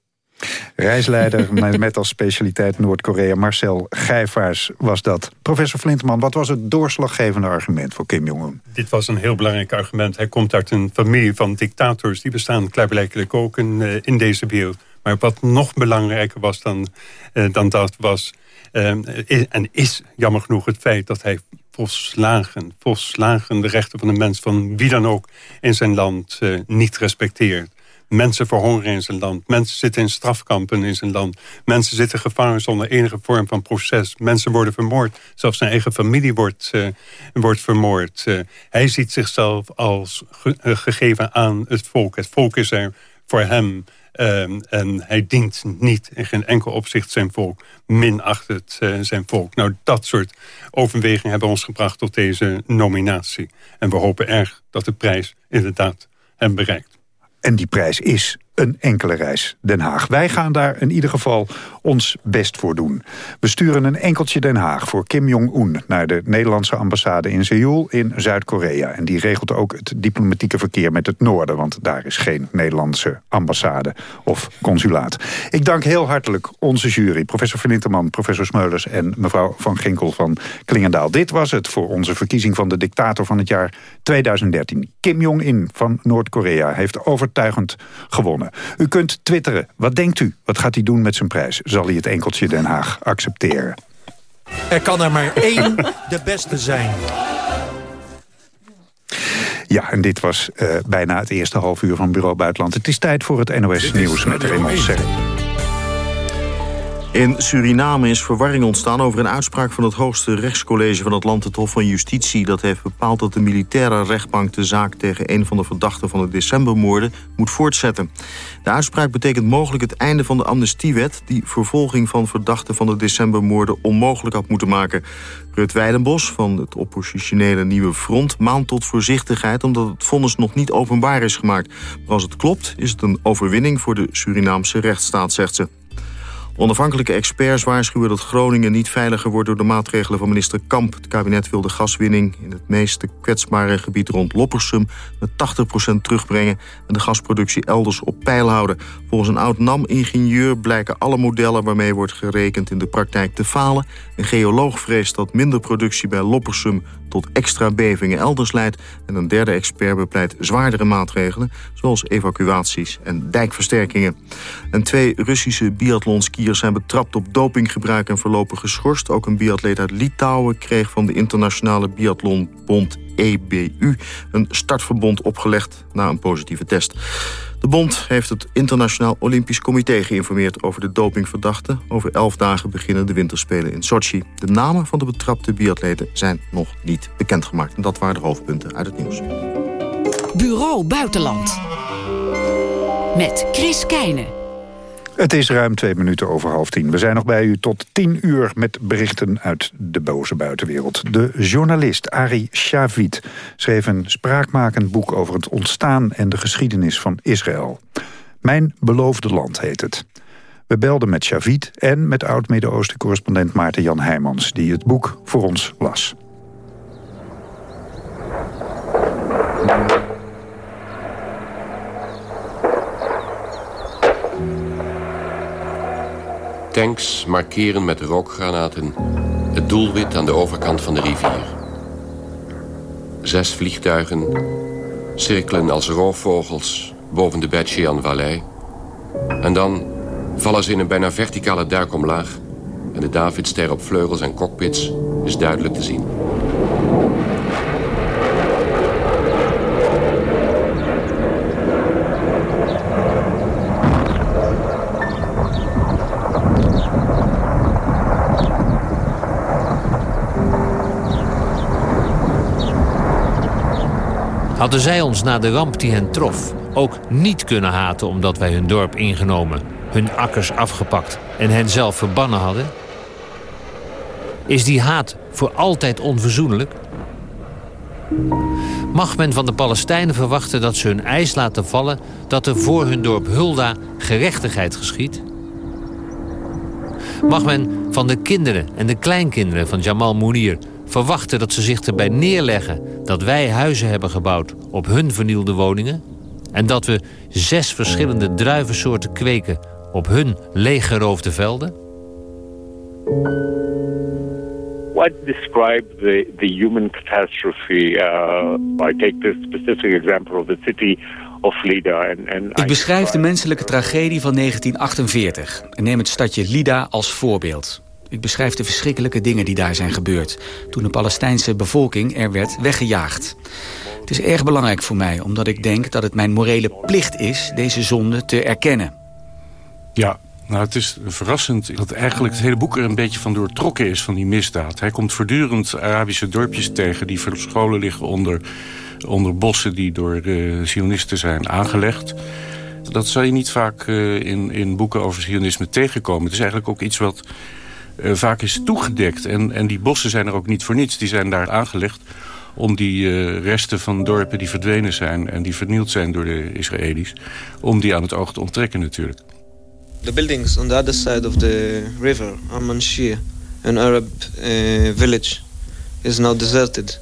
Reisleider met als specialiteit Noord-Korea Marcel Gijvaars was dat. Professor Flinteman, wat was het doorslaggevende argument voor Kim Jong-un? Dit was een heel belangrijk argument. Hij komt uit een familie van dictators. Die bestaan klaarblijkelijk ook in, in deze wereld. Maar wat nog belangrijker was dan, uh, dan dat was... Uh, en is jammer genoeg het feit dat hij volslagen, volslagen de rechten van de mens... van wie dan ook in zijn land niet respecteert. Mensen verhongeren in zijn land. Mensen zitten in strafkampen in zijn land. Mensen zitten gevangen zonder enige vorm van proces. Mensen worden vermoord. Zelfs zijn eigen familie wordt, uh, wordt vermoord. Uh, hij ziet zichzelf als ge uh, gegeven aan het volk. Het volk is er voor hem. Um, en hij dient niet in geen enkel opzicht zijn volk. Minacht het zijn volk. Nou, dat soort overwegingen hebben ons gebracht tot deze nominatie. En we hopen erg dat de prijs inderdaad hem bereikt. En die prijs is een enkele reis Den Haag. Wij gaan daar in ieder geval ons best voor doen. We sturen een enkeltje Den Haag voor Kim Jong-un... naar de Nederlandse ambassade in Seoul in Zuid-Korea. En die regelt ook het diplomatieke verkeer met het noorden... want daar is geen Nederlandse ambassade of consulaat. Ik dank heel hartelijk onze jury. Professor Van Interman, professor Smeulers en mevrouw Van Ginkel van Klingendaal. Dit was het voor onze verkiezing van de dictator van het jaar 2013. Kim Jong-in van Noord-Korea heeft overtuigend gewonnen. U kunt twitteren. Wat denkt u? Wat gaat hij doen met zijn prijs? Zal hij het enkeltje Den Haag accepteren? Er kan er maar één de beste zijn. Ja, en dit was uh, bijna het eerste half uur van Bureau Buitenland. Het is tijd voor het NOS Nieuws met Raymond Serre. In Suriname is verwarring ontstaan over een uitspraak van het hoogste rechtscollege van het land, het Hof van Justitie. Dat heeft bepaald dat de militaire rechtbank de zaak tegen een van de verdachten van de decembermoorden moet voortzetten. De uitspraak betekent mogelijk het einde van de amnestiewet die vervolging van verdachten van de decembermoorden onmogelijk had moeten maken. Rut Weidenbos van het oppositionele Nieuwe Front maand tot voorzichtigheid omdat het vonnis nog niet openbaar is gemaakt. Maar als het klopt is het een overwinning voor de Surinaamse rechtsstaat, zegt ze. Onafhankelijke experts waarschuwen dat Groningen niet veiliger wordt door de maatregelen van minister Kamp. Het kabinet wil de gaswinning in het meest kwetsbare gebied rond Loppersum met 80% terugbrengen en de gasproductie elders op peil houden. Volgens een oud NAM-ingenieur blijken alle modellen waarmee wordt gerekend in de praktijk te falen. Een geoloog vreest dat minder productie bij Loppersum tot extra bevingen elders leidt. En een derde expert bepleit zwaardere maatregelen... zoals evacuaties en dijkversterkingen. En twee Russische biathlonskiers zijn betrapt op dopinggebruik... en voorlopig geschorst. Ook een biatleet uit Litouwen kreeg van de Internationale Biathlonbond EBU... een startverbond opgelegd na een positieve test. De bond heeft het Internationaal Olympisch Comité geïnformeerd over de dopingverdachten. Over elf dagen beginnen de winterspelen in Sochi. De namen van de betrapte biatleten zijn nog niet bekendgemaakt. En dat waren de hoofdpunten uit het nieuws. Bureau Buitenland. Met Chris Keijnen. Het is ruim twee minuten over half tien. We zijn nog bij u tot tien uur met berichten uit de boze buitenwereld. De journalist Ari Shavit schreef een spraakmakend boek... over het ontstaan en de geschiedenis van Israël. Mijn beloofde land heet het. We belden met Shavit en met oud-Midden-Oosten-correspondent Maarten Jan Heijmans... die het boek voor ons las. Tanks markeren met rookgranaten het doelwit aan de overkant van de rivier. Zes vliegtuigen cirkelen als roofvogels boven de Betjean-vallei. En dan vallen ze in een bijna verticale duik omlaag... en de Davidster op vleugels en cockpits is duidelijk te zien. Hadden zij ons na de ramp die hen trof ook niet kunnen haten omdat wij hun dorp ingenomen, hun akkers afgepakt en hen zelf verbannen hadden? Is die haat voor altijd onverzoenlijk? Mag men van de Palestijnen verwachten dat ze hun eis laten vallen... dat er voor hun dorp Hulda gerechtigheid geschiet? Mag men van de kinderen en de kleinkinderen van Jamal Mounir verwachten dat ze zich erbij neerleggen dat wij huizen hebben gebouwd op hun vernielde woningen? En dat we zes verschillende druivensoorten kweken op hun leeggeroofde velden? What describes the, the human catastrophe? Uh, I take this specific example of the city of Lida. And, and Ik beschrijf de menselijke tragedie van 1948 en neem het stadje Lida als voorbeeld. Ik beschrijf de verschrikkelijke dingen die daar zijn gebeurd... toen de Palestijnse bevolking er werd weggejaagd. Het is erg belangrijk voor mij, omdat ik denk dat het mijn morele plicht is... deze zonde te erkennen. Ja, nou, het is verrassend dat eigenlijk het hele boek er een beetje van doortrokken is van die misdaad. Hij komt voortdurend Arabische dorpjes tegen die verscholen liggen onder, onder bossen die door de Zionisten zijn aangelegd. Dat zal je niet vaak uh, in, in boeken over Zionisme tegenkomen. Het is eigenlijk ook iets wat vaak is toegedekt. En, en die bossen zijn er ook niet voor niets. Die zijn daar aangelegd om die uh, resten van dorpen die verdwenen zijn... en die vernield zijn door de Israëli's... om die aan het oog te onttrekken natuurlijk. The buildings on the other side of the river, Amanshir, an Arab uh, village, is now deserted.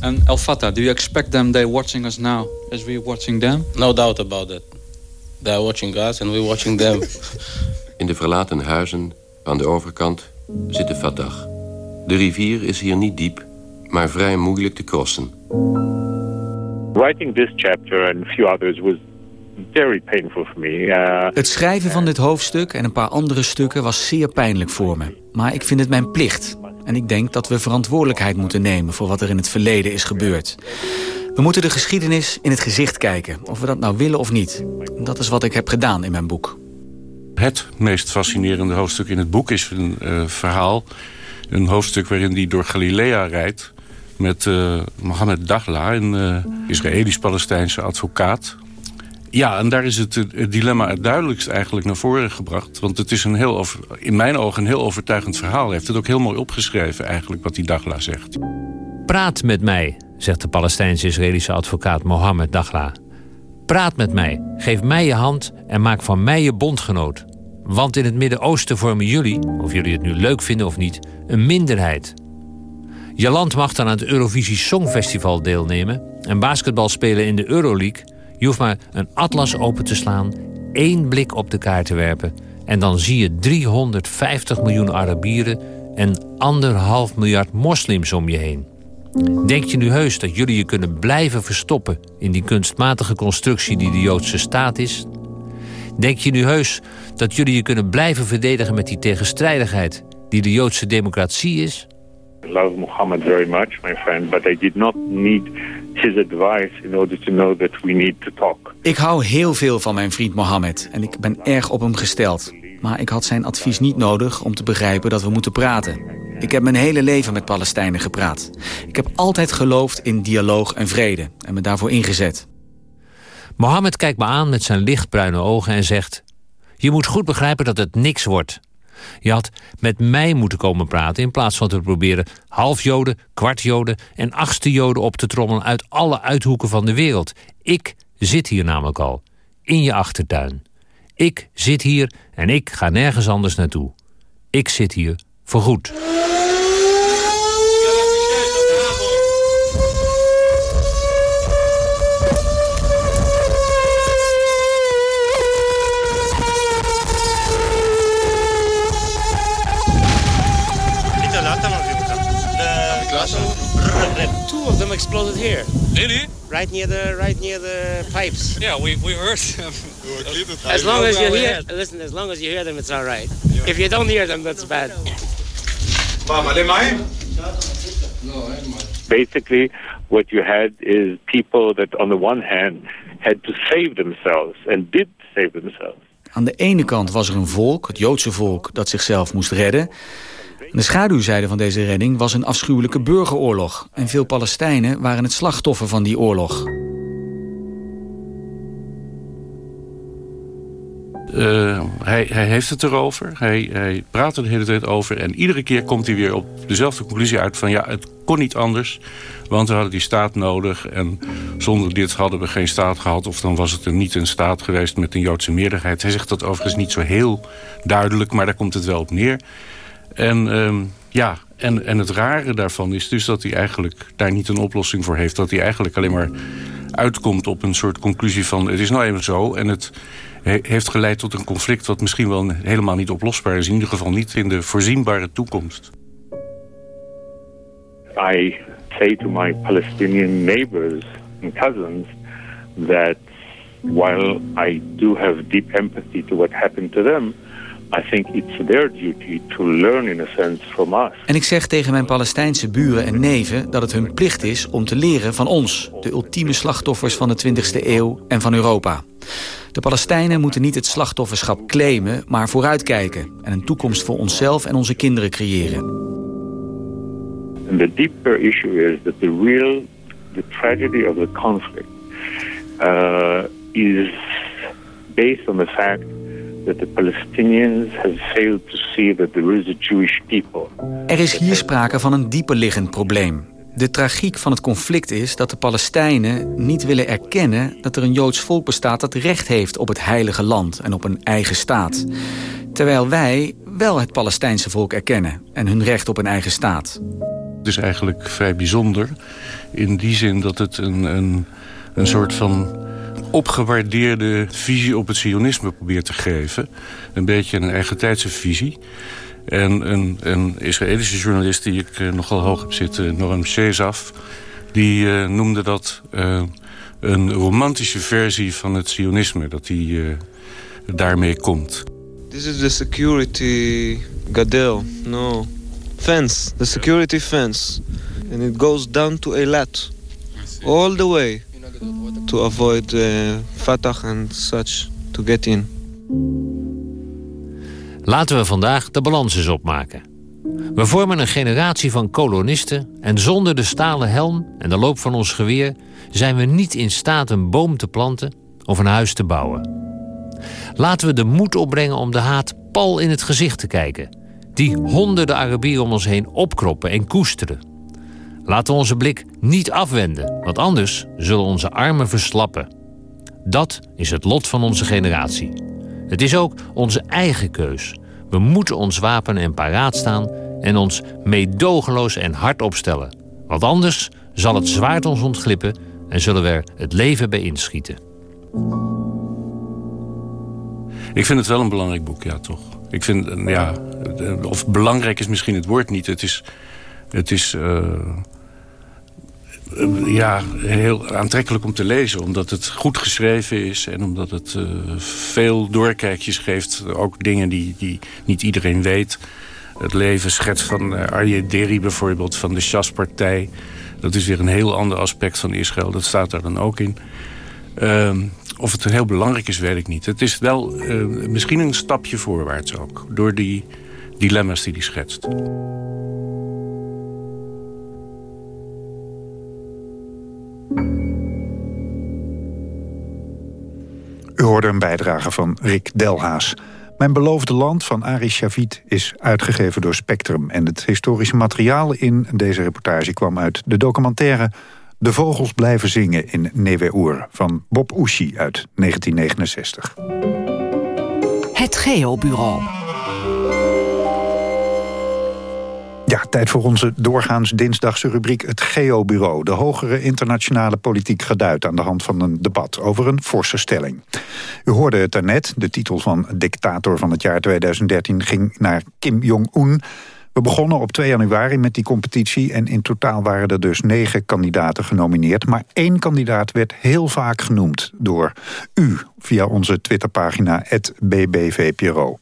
And El Fatah, do you expect them they're watching us now as we're watching them? No doubt about it. They're watching us and we're watching them. In de verlaten huizen aan de overkant zit de Fatah. De rivier is hier niet diep, maar vrij moeilijk te crossen. Writing this chapter and a few others was very painful for me. Uh, het schrijven van dit hoofdstuk en een paar andere stukken was zeer pijnlijk voor me. Maar ik vind het mijn plicht. En ik denk dat we verantwoordelijkheid moeten nemen voor wat er in het verleden is gebeurd. We moeten de geschiedenis in het gezicht kijken, of we dat nou willen of niet. Dat is wat ik heb gedaan in mijn boek. Het meest fascinerende hoofdstuk in het boek is een uh, verhaal. Een hoofdstuk waarin hij door Galilea rijdt met uh, Mohammed Dagla, een uh, Israëlisch-Palestijnse advocaat. Ja, en daar is het, dilemma het duidelijkst eigenlijk naar voren gebracht. Want het is een heel in mijn ogen een heel overtuigend verhaal. Hij heeft het ook heel mooi opgeschreven eigenlijk, wat die Dagla zegt. Praat met mij, zegt de Palestijns-Israëlische advocaat Mohammed Dagla. Praat met mij, geef mij je hand en maak van mij je bondgenoot. Want in het Midden-Oosten vormen jullie, of jullie het nu leuk vinden of niet, een minderheid. Je land mag dan aan het Eurovisie Songfestival deelnemen... en basketbal spelen in de Euroleague... Je hoeft maar een atlas open te slaan, één blik op de kaart te werpen... en dan zie je 350 miljoen Arabieren en anderhalf miljard moslims om je heen. Denk je nu heus dat jullie je kunnen blijven verstoppen... in die kunstmatige constructie die de Joodse staat is? Denk je nu heus dat jullie je kunnen blijven verdedigen met die tegenstrijdigheid... die de Joodse democratie is? I love Muhammad very much, my friend, but I did not need his advice in order to know that we need to talk. Ik hou heel veel van mijn vriend Mohammed en ik ben erg op hem gesteld. Maar ik had zijn advies niet nodig om te begrijpen dat we moeten praten. Ik heb mijn hele leven met Palestijnen gepraat. Ik heb altijd geloofd in dialoog en vrede en me daarvoor ingezet. Mohammed kijkt me aan met zijn lichtbruine ogen en zegt... Je moet goed begrijpen dat het niks wordt. Je had met mij moeten komen praten in plaats van te proberen half joden, kwart joden en achtste joden op te trommelen uit alle uithoeken van de wereld. Ik zit hier namelijk al, in je achtertuin. Ik zit hier en ik ga nergens anders naartoe. Ik zit hier voorgoed. Two them exploded here. Really? Right near the right near the pipes. Yeah, we, we heard them. As long as you hear, listen. As long as you hear them, it's all right. If you don't hear them, that's bad. Basically, what you had is people that, on the one hand, had to save themselves and did save themselves. Aan de ene kant was er een volk, het Joodse volk, dat zichzelf moest redden. De schaduwzijde van deze redding was een afschuwelijke burgeroorlog. En veel Palestijnen waren het slachtoffer van die oorlog. Uh, hij, hij, heeft het erover. Hij, praat er de hele tijd over. En iedere keer komt hij weer op dezelfde conclusie uit van... ja, het kon niet anders, want we hadden die staat nodig. En zonder dit hadden we geen staat gehad... of dan was het er niet een staat geweest met een Joodse meerderheid. Hij zegt dat overigens niet zo heel duidelijk... maar daar komt het wel op neer. En uh, ja, en, en het rare daarvan is dus dat hij eigenlijk daar niet een oplossing voor heeft. Dat hij eigenlijk alleen maar uitkomt op een soort conclusie van... het is nou even zo en het heeft geleid tot een conflict... wat misschien wel helemaal niet oplosbaar is. In ieder geval niet in de voorzienbare toekomst. I say to my Palestinian neighbors and cousins... that while I do have deep empathy to what happened to them... I think it's their duty to learn in a sense from us. En ik zeg tegen mijn Palestijnse buren en neven dat het hun plicht is om te leren van ons, de ultieme slachtoffers van de 20e eeuw en van Europa. De Palestijnen moeten niet het slachtofferschap claimen, maar vooruitkijken en een toekomst voor onszelf en onze kinderen creëren. And the deeper issue is that the real, the tragedy of the conflict uh, is based on the fact that the Palestinians have failed to see that there is a Jewish people. Er is hier sprake van een dieperliggend probleem. De tragiek van het conflict is dat de Palestijnen niet willen erkennen... dat er een Joods volk bestaat dat recht heeft op het heilige land en op een eigen staat. Terwijl wij wel het Palestijnse volk erkennen en hun recht op een eigen staat. Het is eigenlijk vrij bijzonder in die zin dat het een, een, een soort van opgewaardeerde visie op het sionisme probeert te geven. Een beetje een eigen tijdse visie. En een, een Israëlische journalist die ik uh, nogal hoog heb zitten, Noam Shezaf... die uh, noemde dat uh, een romantische versie van het sionisme. Dat hij daarmee komt. This is the security gadel, no. Fence, the security fence. And it goes down to Eilat. All the way to avoid uh, and such to get in. Laten we vandaag de balans eens opmaken. We vormen een generatie van kolonisten en zonder de stalen helm en de loop van ons geweer zijn we niet in staat een boom te planten of een huis te bouwen. Laten we de moed opbrengen om de haat pal in het gezicht te kijken, die honderden Arabieren om ons heen opkroppen en koesteren. Laten we onze blik niet afwenden, want anders zullen onze armen verslappen. Dat is het lot van onze generatie. Het is ook onze eigen keus. We moeten ons wapenen en paraat staan en ons meedogenloos en hard opstellen. Want anders zal het zwaard ons ontglippen en zullen we er het leven bij inschieten. Ik vind het wel een belangrijk boek, ja, toch. Ik vind, ja, of belangrijk is misschien het woord niet. Het is, het is uh, ja, heel aantrekkelijk om te lezen. Omdat het goed geschreven is en omdat het uh, veel doorkijkjes geeft. Ook dingen die, die niet iedereen weet. Het leven schets van uh, Arje Deri bijvoorbeeld, van de Shas-partij. Dat is weer een heel ander aspect van Israël. Dat staat daar dan ook in. Uh, of het heel belangrijk is, weet ik niet. Het is wel uh, misschien een stapje voorwaarts ook. Door die dilemma's die hij schetst. U hoorde een bijdrage van Rick Delhaas. Mijn beloofde land van Ari Shavit is uitgegeven door Spectrum... en het historische materiaal in deze reportage kwam uit de documentaire... De vogels blijven zingen in Neweoer van Bob Oeshi uit 1969. Het Geobureau. Ja, tijd voor onze doorgaans dinsdagse rubriek Het Geobureau. De hogere internationale politiek geduid aan de hand van een debat over een forse stelling. U hoorde het daarnet, de titel van dictator van het jaar 2013 ging naar Kim Jong-un... We begonnen op 2 januari met die competitie... en in totaal waren er dus negen kandidaten genomineerd. Maar één kandidaat werd heel vaak genoemd door u... via onze Twitterpagina, @bbvpro.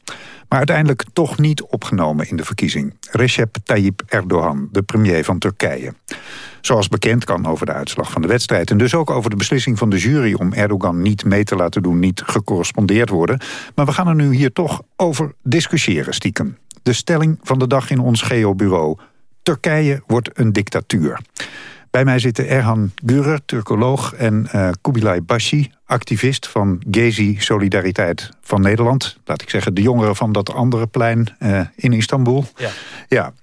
Maar uiteindelijk toch niet opgenomen in de verkiezing. Recep Tayyip Erdogan, de premier van Turkije. Zoals bekend kan over de uitslag van de wedstrijd... en dus ook over de beslissing van de jury om Erdogan niet mee te laten doen... niet gecorrespondeerd worden. Maar we gaan er nu hier toch over discussiëren stiekem de stelling van de dag in ons geobureau. Turkije wordt een dictatuur. Bij mij zitten Erhan Gürer, Turkoloog, en uh, Kubilay Bashi, activist van Gezi Solidariteit van Nederland. Laat ik zeggen, de jongeren van dat andere plein uh, in Istanbul. Ja. ja.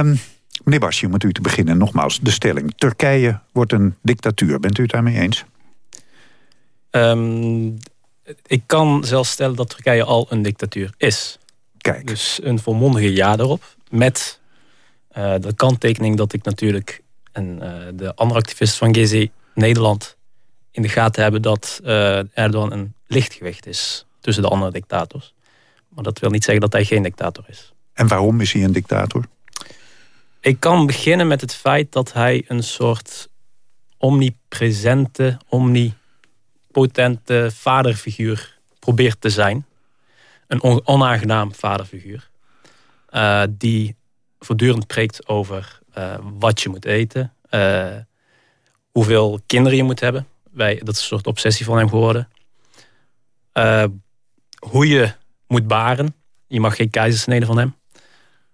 Um, meneer Basje, om met u te beginnen. Nogmaals, de stelling. Turkije wordt een dictatuur. Bent u het daarmee eens? Um, ik kan zelfs stellen dat Turkije al een dictatuur is. Kijk. Dus een volmondige ja daarop. Met uh, de kanttekening dat ik natuurlijk... en uh, de andere activisten van GZ Nederland in de gaten hebben... dat uh, Erdogan een lichtgewicht is tussen de andere dictators. Maar dat wil niet zeggen dat hij geen dictator is. En waarom is hij een dictator? Ik kan beginnen met het feit dat hij een soort omnipresente, omnipotente vaderfiguur probeert te zijn. Een onaangenaam vaderfiguur. Uh, die voortdurend preekt over uh, wat je moet eten. Uh, hoeveel kinderen je moet hebben. Wij, dat is een soort obsessie van hem geworden. hoe je moet baren. Je mag geen keizersnede van hem.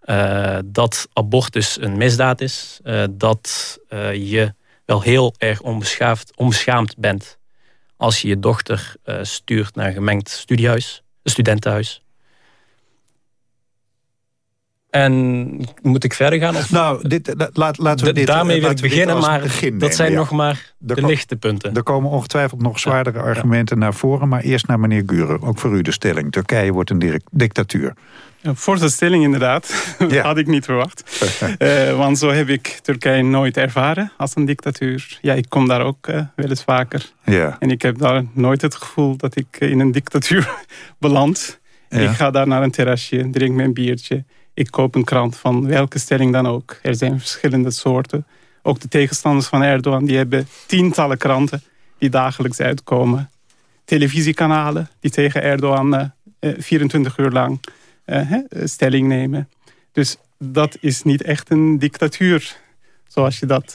Uh, dat abortus een misdaad is. Uh, dat je wel heel erg onbeschaafd, onbeschaamd bent als je je dochter stuurt naar een gemengd studiehuis, een studentenhuis. En moet ik verder gaan? Of? Nou, dit, laat, laten we dit... Daarmee wil ik beginnen, maar dat zijn nog maar de lichte punten. Er komen ongetwijfeld nog zwaardere ja, argumenten ja. naar voren... maar eerst naar meneer Guren, ook voor u de stelling. Turkije wordt een dictatuur. Voor de stelling inderdaad. Ja. had ik niet verwacht. uh, want zo heb ik Turkije nooit ervaren als een dictatuur. Ja, ik kom daar ook uh, wel eens vaker. Ja. En ik heb daar nooit het gevoel dat ik in een dictatuur beland. Ja. Ik ga daar naar een terrasje, drink mijn biertje. Ik koop een krant van welke stelling dan ook. Er zijn verschillende soorten. Ook de tegenstanders van Erdogan die hebben tientallen kranten die dagelijks uitkomen. Televisiekanalen die tegen Erdogan uh, 24 uur lang uh, stelling nemen. Dus dat is niet echt een dictatuur zoals je dat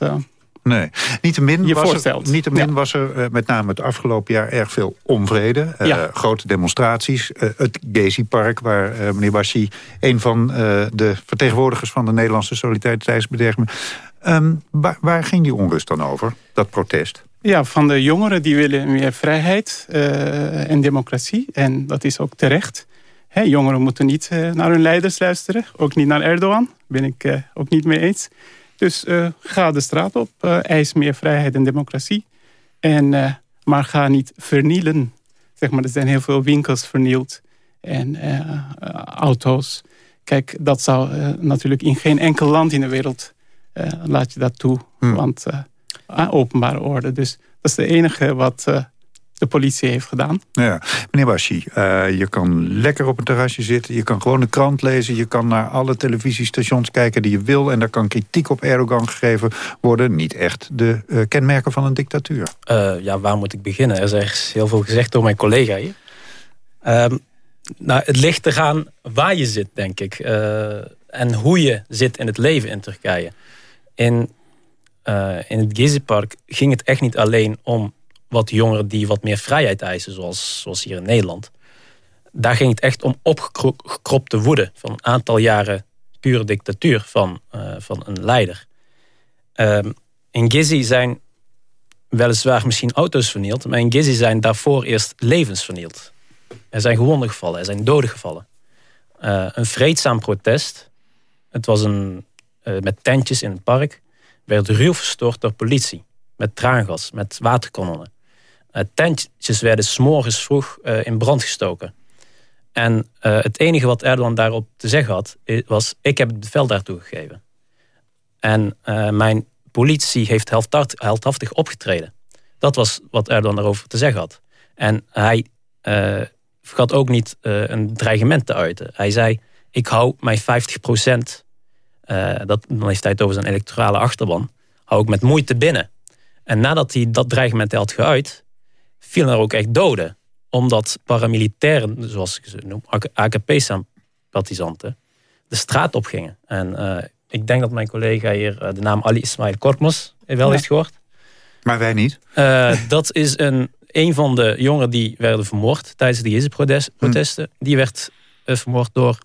nee. Niettemin je was voorstelt. Er, niettemin ja. was er uh, met name het afgelopen jaar erg veel onvrede. Ja. Grote demonstraties. het Gezi-park, waar meneer Bashi... een van de vertegenwoordigers van de Nederlandse Solidariteitsbedrijven... Um, waar, waar ging die onrust dan over, dat protest? Ja, van de jongeren die willen meer vrijheid en democratie. En dat is ook terecht. Jongeren moeten niet uh, naar hun leiders luisteren. Ook niet naar Erdogan. Ben ik uh, ook niet mee eens. Dus uh, ga de straat op. eis meer vrijheid en democratie. En, maar ga niet vernielen. Zeg maar, er zijn heel veel winkels vernield. En auto's. Kijk, dat zou natuurlijk in geen enkel land in de wereld... laat je dat toe. Hmm. Want openbare orde. Dus dat is de enige wat de politie heeft gedaan. Ja. Meneer Bashi, uh, je kan lekker op een terrasje zitten. Je kan gewoon een krant lezen. Je kan naar alle televisiestations kijken die je wil. En daar kan kritiek op Erdogan gegeven worden. Niet echt de uh, kenmerken van een dictatuur. Uh, ja, waar moet ik beginnen? Er is ergens heel veel gezegd door mijn collega hier. Um, nou, het ligt eraan waar je zit, denk ik. en hoe je zit in het leven in Turkije. In, in het Gezi-park ging het echt niet alleen om wat jongeren die wat meer vrijheid eisen, zoals, zoals hier in Nederland. Daar ging het echt om opgekropte woede van een aantal jaren pure dictatuur van, uh, van een leider. Um, in Gezi zijn weliswaar misschien auto's vernield, maar in Gezi zijn daarvoor eerst levens vernield. Er zijn gewonden gevallen, er zijn doden gevallen. Uh, een vreedzaam protest. Het was een, uh, met tentjes in het park. Werd ruw verstoord door politie. Met traangas, met waterkanonnen. Uh, tentjes werden s'morgens vroeg uh, in brand gestoken. En uh, het enige wat Erdogan daarop te zeggen had, was: ik heb het bevel daartoe gegeven. En mijn politie heeft heldhaftig opgetreden. Dat was wat Erdogan daarover te zeggen had. En hij vergat ook niet een dreigement te uiten. Hij zei: ik hou mijn 50 procent, dat, dan heeft hij over zijn electorale achterban, hou ik met moeite binnen. En nadat hij dat dreigement had geuit, vielen er ook echt doden. Omdat paramilitairen, zoals ik ze noem, AKP-sympathisanten, de straat op gingen. En uh, ik denk dat mijn collega hier uh, de naam Ali Ismail Korkmos wel ja. heeft gehoord. Maar wij niet. Uh, dat is een, een van de jongeren die werden vermoord tijdens de Gezi-protesten. Hmm. Die werd vermoord door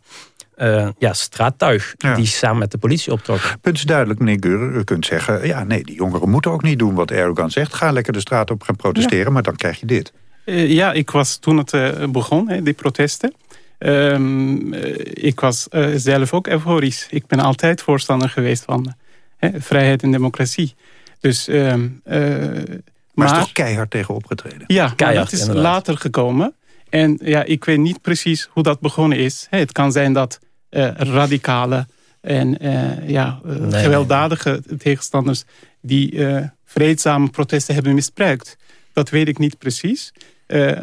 uh, ja, straattuig die samen met de politie optrokken. Punt is duidelijk, meneer Geuren. U kunt zeggen, ja, nee, die jongeren moeten ook niet doen wat Erdogan zegt. Ga lekker de straat op gaan protesteren, maar dan krijg je dit. Uh, ja, ik was toen het uh, begon, hè, die protesten. Um, ik was zelf ook euforisch. Ik ben altijd voorstander geweest van vrijheid en democratie. Dus, um, maar, is toch keihard tegen opgetreden? Ja, keihard, het is later gekomen. En ja, ik weet niet precies hoe dat begonnen is. Het kan zijn dat uh, radicale en uh, ja, uh, nee, gewelddadige tegenstanders... die vreedzame protesten hebben misbruikt. Dat weet ik niet precies.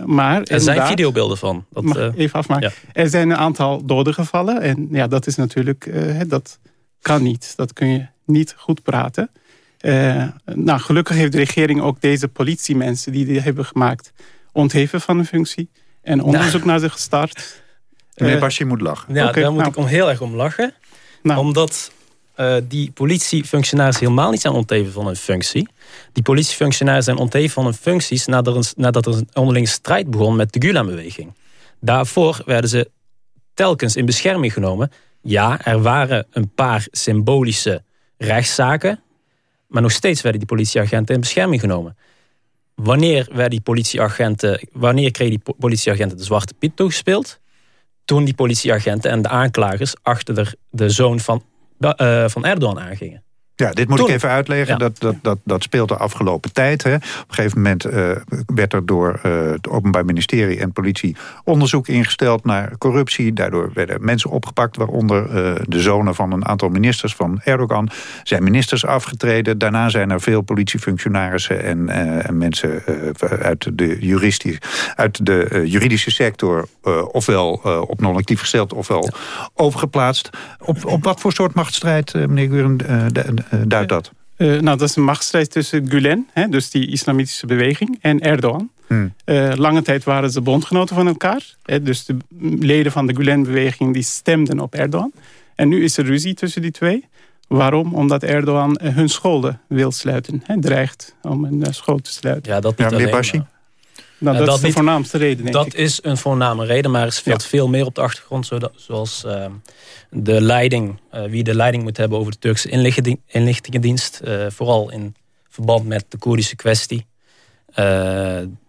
maar er zijn videobeelden van. Dat, mag even afmaken. Er zijn een aantal doden gevallen. En ja, dat is natuurlijk... dat kan niet. Dat kun je niet goed praten. nou, gelukkig heeft de regering ook deze politiemensen... die die hebben gemaakt, ontheven van hun functie en onderzoek naar ze gestart. Meneer uh, Basje moet lachen. Ja, daar moet nou. ik om heel erg om lachen. Nou. Omdat uh, die politiefunctionarissen helemaal niet zijn onteven van hun functie. Die politiefunctionarissen zijn onteven van hun functies... nadat er, nadat er een onderlinge strijd begon met de Gulen-beweging. Daarvoor werden ze telkens in bescherming genomen. Ja, er waren een paar symbolische rechtszaken... maar nog steeds werden die politieagenten in bescherming genomen. Wanneer, werden die politieagenten, wanneer kregen die politieagenten de Zwarte Piet toegespeeld? Toen die politieagenten en de aanklagers achter de, de zoon van, uh, van Erdogan aangingen. Ja, dit moet ik even uitleggen. Dat, dat, dat, dat speelt de afgelopen tijd. Hè. Op een gegeven moment uh, werd er door uh, het Openbaar Ministerie en politie onderzoek ingesteld naar corruptie. Daardoor werden mensen opgepakt, waaronder uh, de zonen van een aantal ministers van Erdogan. Zijn ministers afgetreden. Daarna zijn er veel politiefunctionarissen en, en mensen uit de, uit de juridische sector ofwel op non-actief gesteld ofwel overgeplaatst. Op, op wat voor soort machtsstrijd, meneer Guren, duidt dat? Uh, nou, dat is een machtsstrijd tussen Gulen, hè, dus die islamitische beweging, en Erdogan. Hmm. Uh, lange tijd waren ze bondgenoten van elkaar. Hè, dus de leden van de Gulen-beweging die stemden op Erdogan. En nu is er ruzie tussen die twee. Waarom? Omdat Erdogan hun scholen wil sluiten. Hij dreigt om een school te sluiten. Ja, dat niet ja, alleen, nou, dat, is de voornaamste reden, denk dat ik. is een voorname reden, maar er speelt veel meer op de achtergrond. Zoals uh, de leiding, uh, wie de leiding moet hebben over de Turkse inlichtingendienst. Uh, vooral in verband met de Koerdische kwestie.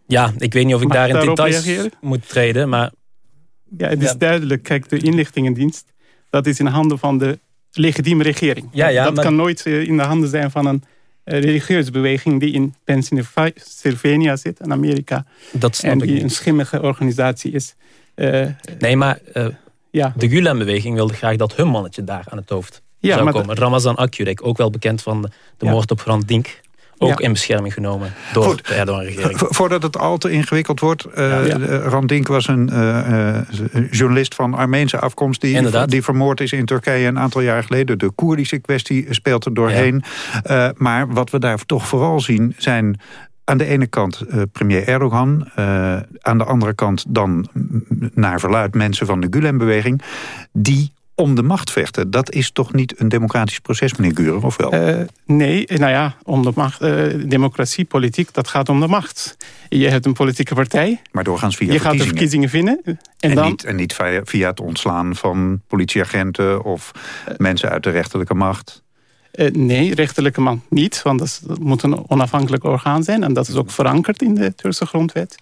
ja, ik weet niet of ik daar in details reageren? moet treden, maar... Ja, het is ja. duidelijk. Kijk, de inlichtingendienst, dat is in handen van de legitieme regering. Ja, ja, dat maar... kan nooit in de handen zijn van een religieuze beweging die in Pennsylvania zit, in Amerika. Dat en die een schimmige organisatie is. Uh, nee, maar uh, ja. de Gulen-beweging wilde graag dat hun mannetje daar aan het hoofd ja, zou komen. Ramazan Akurek, ook wel bekend van de, de moord op Grant Dink ook in bescherming genomen door Goed. de Erdogan-regering. Voordat het al te ingewikkeld wordt. Ja. Randink was een uh, journalist van Armeense afkomst... Die, die vermoord is in Turkije een aantal jaar geleden. De Koerdische kwestie speelt er doorheen. Maar wat we daar toch vooral zien zijn aan de ene kant premier Erdogan. Aan de andere kant dan naar verluid mensen van de Gulen-beweging... die om de macht vechten. Dat is toch niet een democratisch proces, meneer Guren, of wel? Uh, nee, nou ja, om de macht. Uh, democratie, politiek, dat gaat om de macht. Je hebt een politieke partij. Maar doorgaans via Je gaat de verkiezingen vinden. En, en dan, niet, en niet via, via, het ontslaan van politieagenten... of uh, mensen uit de rechterlijke macht. nee, rechterlijke macht niet. Want dat, dat moet een onafhankelijk orgaan zijn. En dat is ook verankerd in de Turkse grondwet.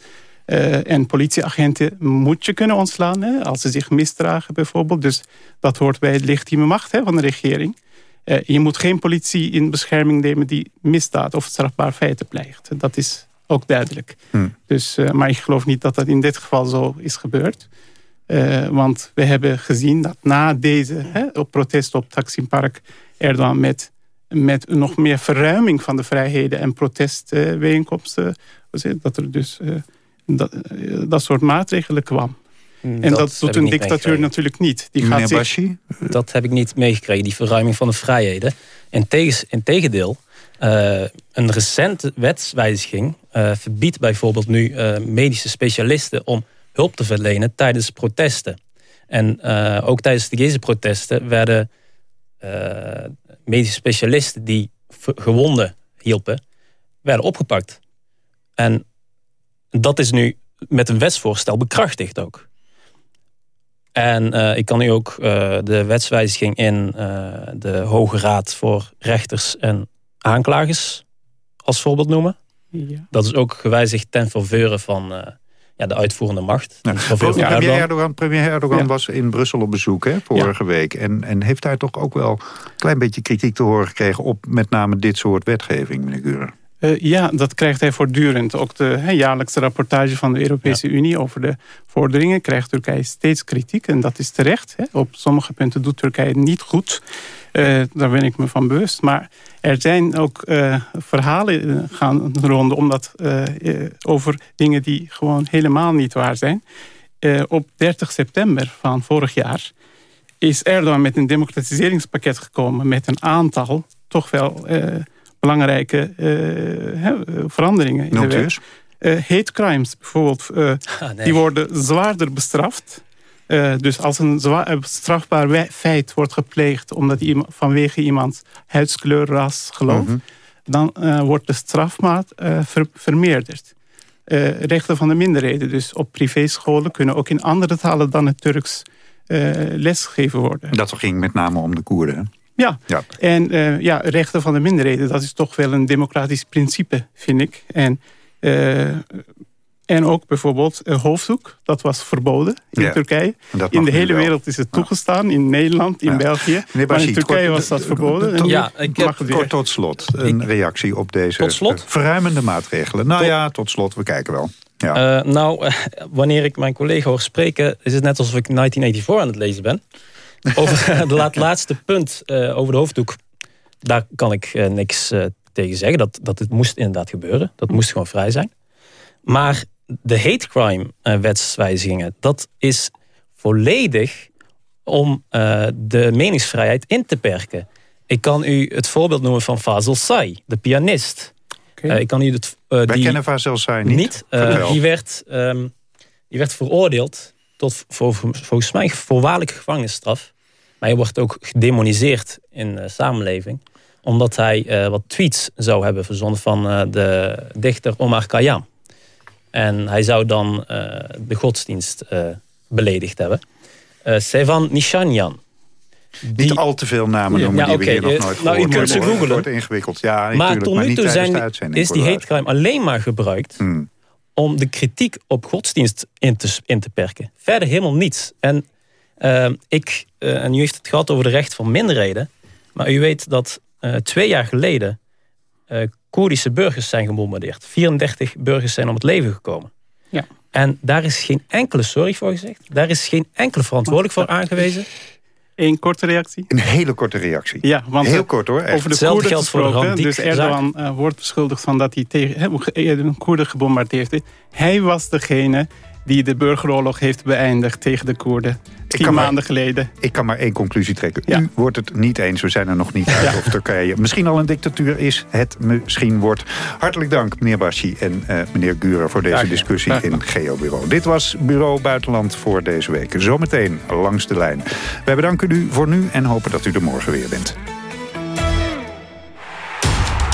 Uh, en politieagenten moet je kunnen ontslaan hè, als ze zich misdragen bijvoorbeeld. Dus dat hoort bij het legitieme macht hè, van de regering. Uh, je moet geen politie in bescherming nemen die misdaad of strafbaar feiten pleegt. Dat is ook duidelijk. Hmm. Dus, uh, maar ik geloof niet dat dat in dit geval zo is gebeurd. want we hebben gezien dat na deze hè, op protest op Taksim Park... Erdogan met, met nog meer verruiming van de vrijheden en protestbijeenkomsten... dat er dus dat, eh, dat soort mategelen kwam. Hmm, en dat, doet een dictatuur natuurlijk niet. Die gaat zich... Dat heb ik niet meegekregen, die verruiming van de vrijheden. In, tegens, in tegendeel, uh, een recente wetswijziging uh, verbiedt bijvoorbeeld nu uh, medische specialisten om hulp te verlenen tijdens protesten. En ook tijdens deze protesten werden medische specialisten die gewonden hielpen, werden opgepakt. En dat is nu met een wetsvoorstel bekrachtigd ook. En uh, ik kan u ook uh, de wetswijziging in uh, de Hoge Raad voor Rechters en Aanklagers als voorbeeld noemen. Ja. Dat is ook gewijzigd ten faveur van ja, de uitvoerende macht. Ja. Premier, Erdogan. Erdogan, premier Erdogan ja. was in Brussel op bezoek hè, vorige week. En, en heeft daar toch ook wel een klein beetje kritiek te horen gekregen... op met name dit soort wetgeving, meneer Guren? Uh, ja, dat krijgt hij voortdurend. Ook de he, jaarlijkse rapportage van de Europese ja. Unie over de vorderingen krijgt Turkije steeds kritiek. En dat is terecht. Op sommige punten doet Turkije niet goed. Uh, daar ben ik me van bewust. Maar er zijn ook uh, verhalen gaan ronden omdat, over dingen die gewoon helemaal niet waar zijn. op 30 september van vorig jaar is Erdogan met een democratiseringspakket gekomen... met een aantal toch wel belangrijke uh, veranderingen in de wet. Uh, hate crimes bijvoorbeeld, uh, ah, nee. die worden zwaarder bestraft. dus als een strafbaar feit wordt gepleegd... omdat iemand, vanwege iemand huidskleur, ras, geloof... Mm -hmm. dan wordt de strafmaat ver, vermeerderd. rechten van de minderheden, dus op privéscholen... kunnen ook in andere talen dan het Turks lesgegeven worden. Dat ging met name om de Koerden, hè? Ja, ja. en uh, ja, rechten van de minderheden, dat is toch wel een democratisch principe, vind ik. En, uh, en ook bijvoorbeeld uh, hoofddoek, dat was verboden in ja, Turkije. In de hele wereld is het toegestaan, in Nederland, in ja. België. Nee, maar in Turkije kort, was dat verboden. Ja, ik heb, kort tot slot, een ik, reactie op deze verruimende maatregelen. Nou tot, ja, tot slot, we kijken wel. Ja. nou, wanneer ik mijn collega hoor spreken, is het net alsof ik 1984 aan het lezen ben. Over het laatste punt uh, over de hoofddoek. Daar kan ik uh, niks uh, tegen zeggen. Dat, dat het moest inderdaad gebeuren. Dat moest gewoon vrij zijn. Maar de hate crime wetswijzigingen... dat is volledig om de meningsvrijheid in te perken. Ik kan u het voorbeeld noemen van Fazel Say, de pianist. Okay. ik kan u het, Wij die, kennen Fazel Say niet. niet die, werd, um, die werd veroordeeld tot voor, volgens mij voorwaardelijke gevangenisstraf. Maar hij wordt ook gedemoniseerd in de samenleving. Omdat hij uh, wat tweets zou hebben verzonnen van uh, de dichter Omar Khayyam. En hij zou dan uh, de godsdienst beledigd hebben. Sevan Nishanyan. Die... Niet al te veel namen noemen ja, die okay. we hier nog nooit nou, gehoord kunt ze googlen. wordt ingewikkeld. Ja, maar tot nu toe zijn, is die hate crime alleen maar gebruikt... Hmm. Om de kritiek op godsdienst in te, in te perken. Verder helemaal niets. En uh, ik, uh, en u heeft het gehad over de recht van minderheden. Maar u weet dat uh, twee jaar geleden Koerdische burgers zijn gebombardeerd. 34 burgers zijn om het leven gekomen. Ja. En daar is geen enkele sorry voor gezegd. Daar is geen enkele verantwoordelijk voor aangewezen. Eén korte reactie? Een hele korte reactie. Ja, want Heel kort hoor. Echt. Over de Hetzelfde Koerden geldt voor de gesproken. Dus Erdogan uh, wordt beschuldigd van dat hij tegen een Koerden gebombardeerd heeft. Hij was degene die de burgeroorlog heeft beëindigd tegen de Koerden. Tien maanden maar, geleden. Ik kan maar één conclusie trekken. Ja. U wordt het niet eens. We zijn er nog niet uit ja. of Turkije misschien al een dictatuur is. Het misschien wordt. Hartelijk dank meneer Bashi en uh, meneer Guren voor deze Dank discussie Dank in Geobureau. Dit was Bureau Buitenland voor deze week. Zometeen langs de lijn. Wij bedanken u voor nu en hopen dat u er morgen weer bent.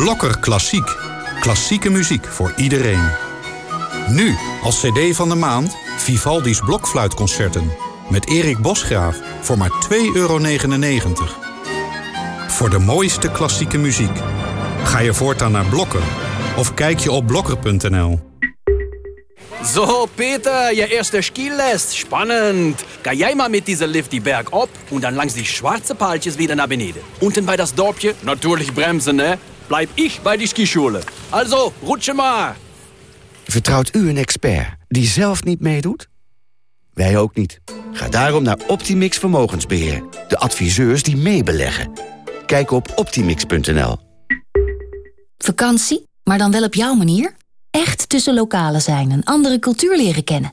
Blokker Klassiek. Klassieke muziek voor iedereen. Nu, als cd van de maand, Vivaldi's Blokfluitconcerten. Met Erik Bosgraaf voor maar 2,99 euro. Voor de mooiste klassieke muziek. Ga je voortaan naar Blokker of kijk je op blokker.nl. So, Peter, je erste Skilest. Spannend. Ga jij mal mit dieser Lift die Berg op und dann langs die schwarze Paaltjes wieder naar beneden. Unten bei das Dorpje, natürlich bremsen, ne? Bleib ich bei die Skischule. Also, rutsche maar. Vertrouwt u een expert die zelf niet meedoet? Wij ook niet. Ga daarom naar Optimix Vermogensbeheer. De adviseurs die meebeleggen. Kijk op optimix.nl. Vakantie, maar dan wel op jouw manier? Echt tussen lokalen zijn, een andere cultuur leren kennen.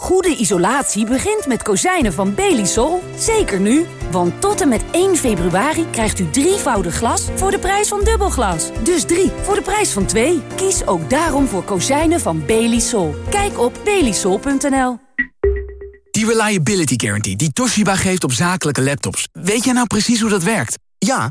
Goede isolatie begint met kozijnen van Belisol. Zeker nu, want tot en met 1 februari krijgt u drievoudig glas voor de prijs van dubbelglas. Dus drie voor de prijs van twee. Kies ook daarom voor kozijnen van Belisol. Kijk op belisol.nl. Die Reliability Guarantee die Toshiba geeft op zakelijke laptops. Weet jij nou precies hoe dat werkt? Ja,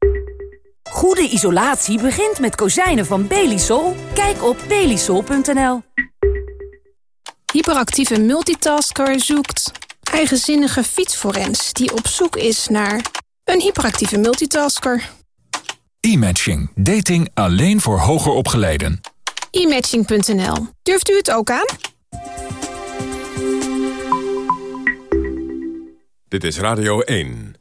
Goede isolatie begint met kozijnen van Belisol. Kijk op belisol.nl. Hyperactieve multitasker zoekt eigenzinnige fietsforens... die op zoek is naar een hyperactieve multitasker. E-matching. Dating alleen voor hoger opgeleiden. E-matching.nl. Durft u het ook aan? Dit is Radio 1.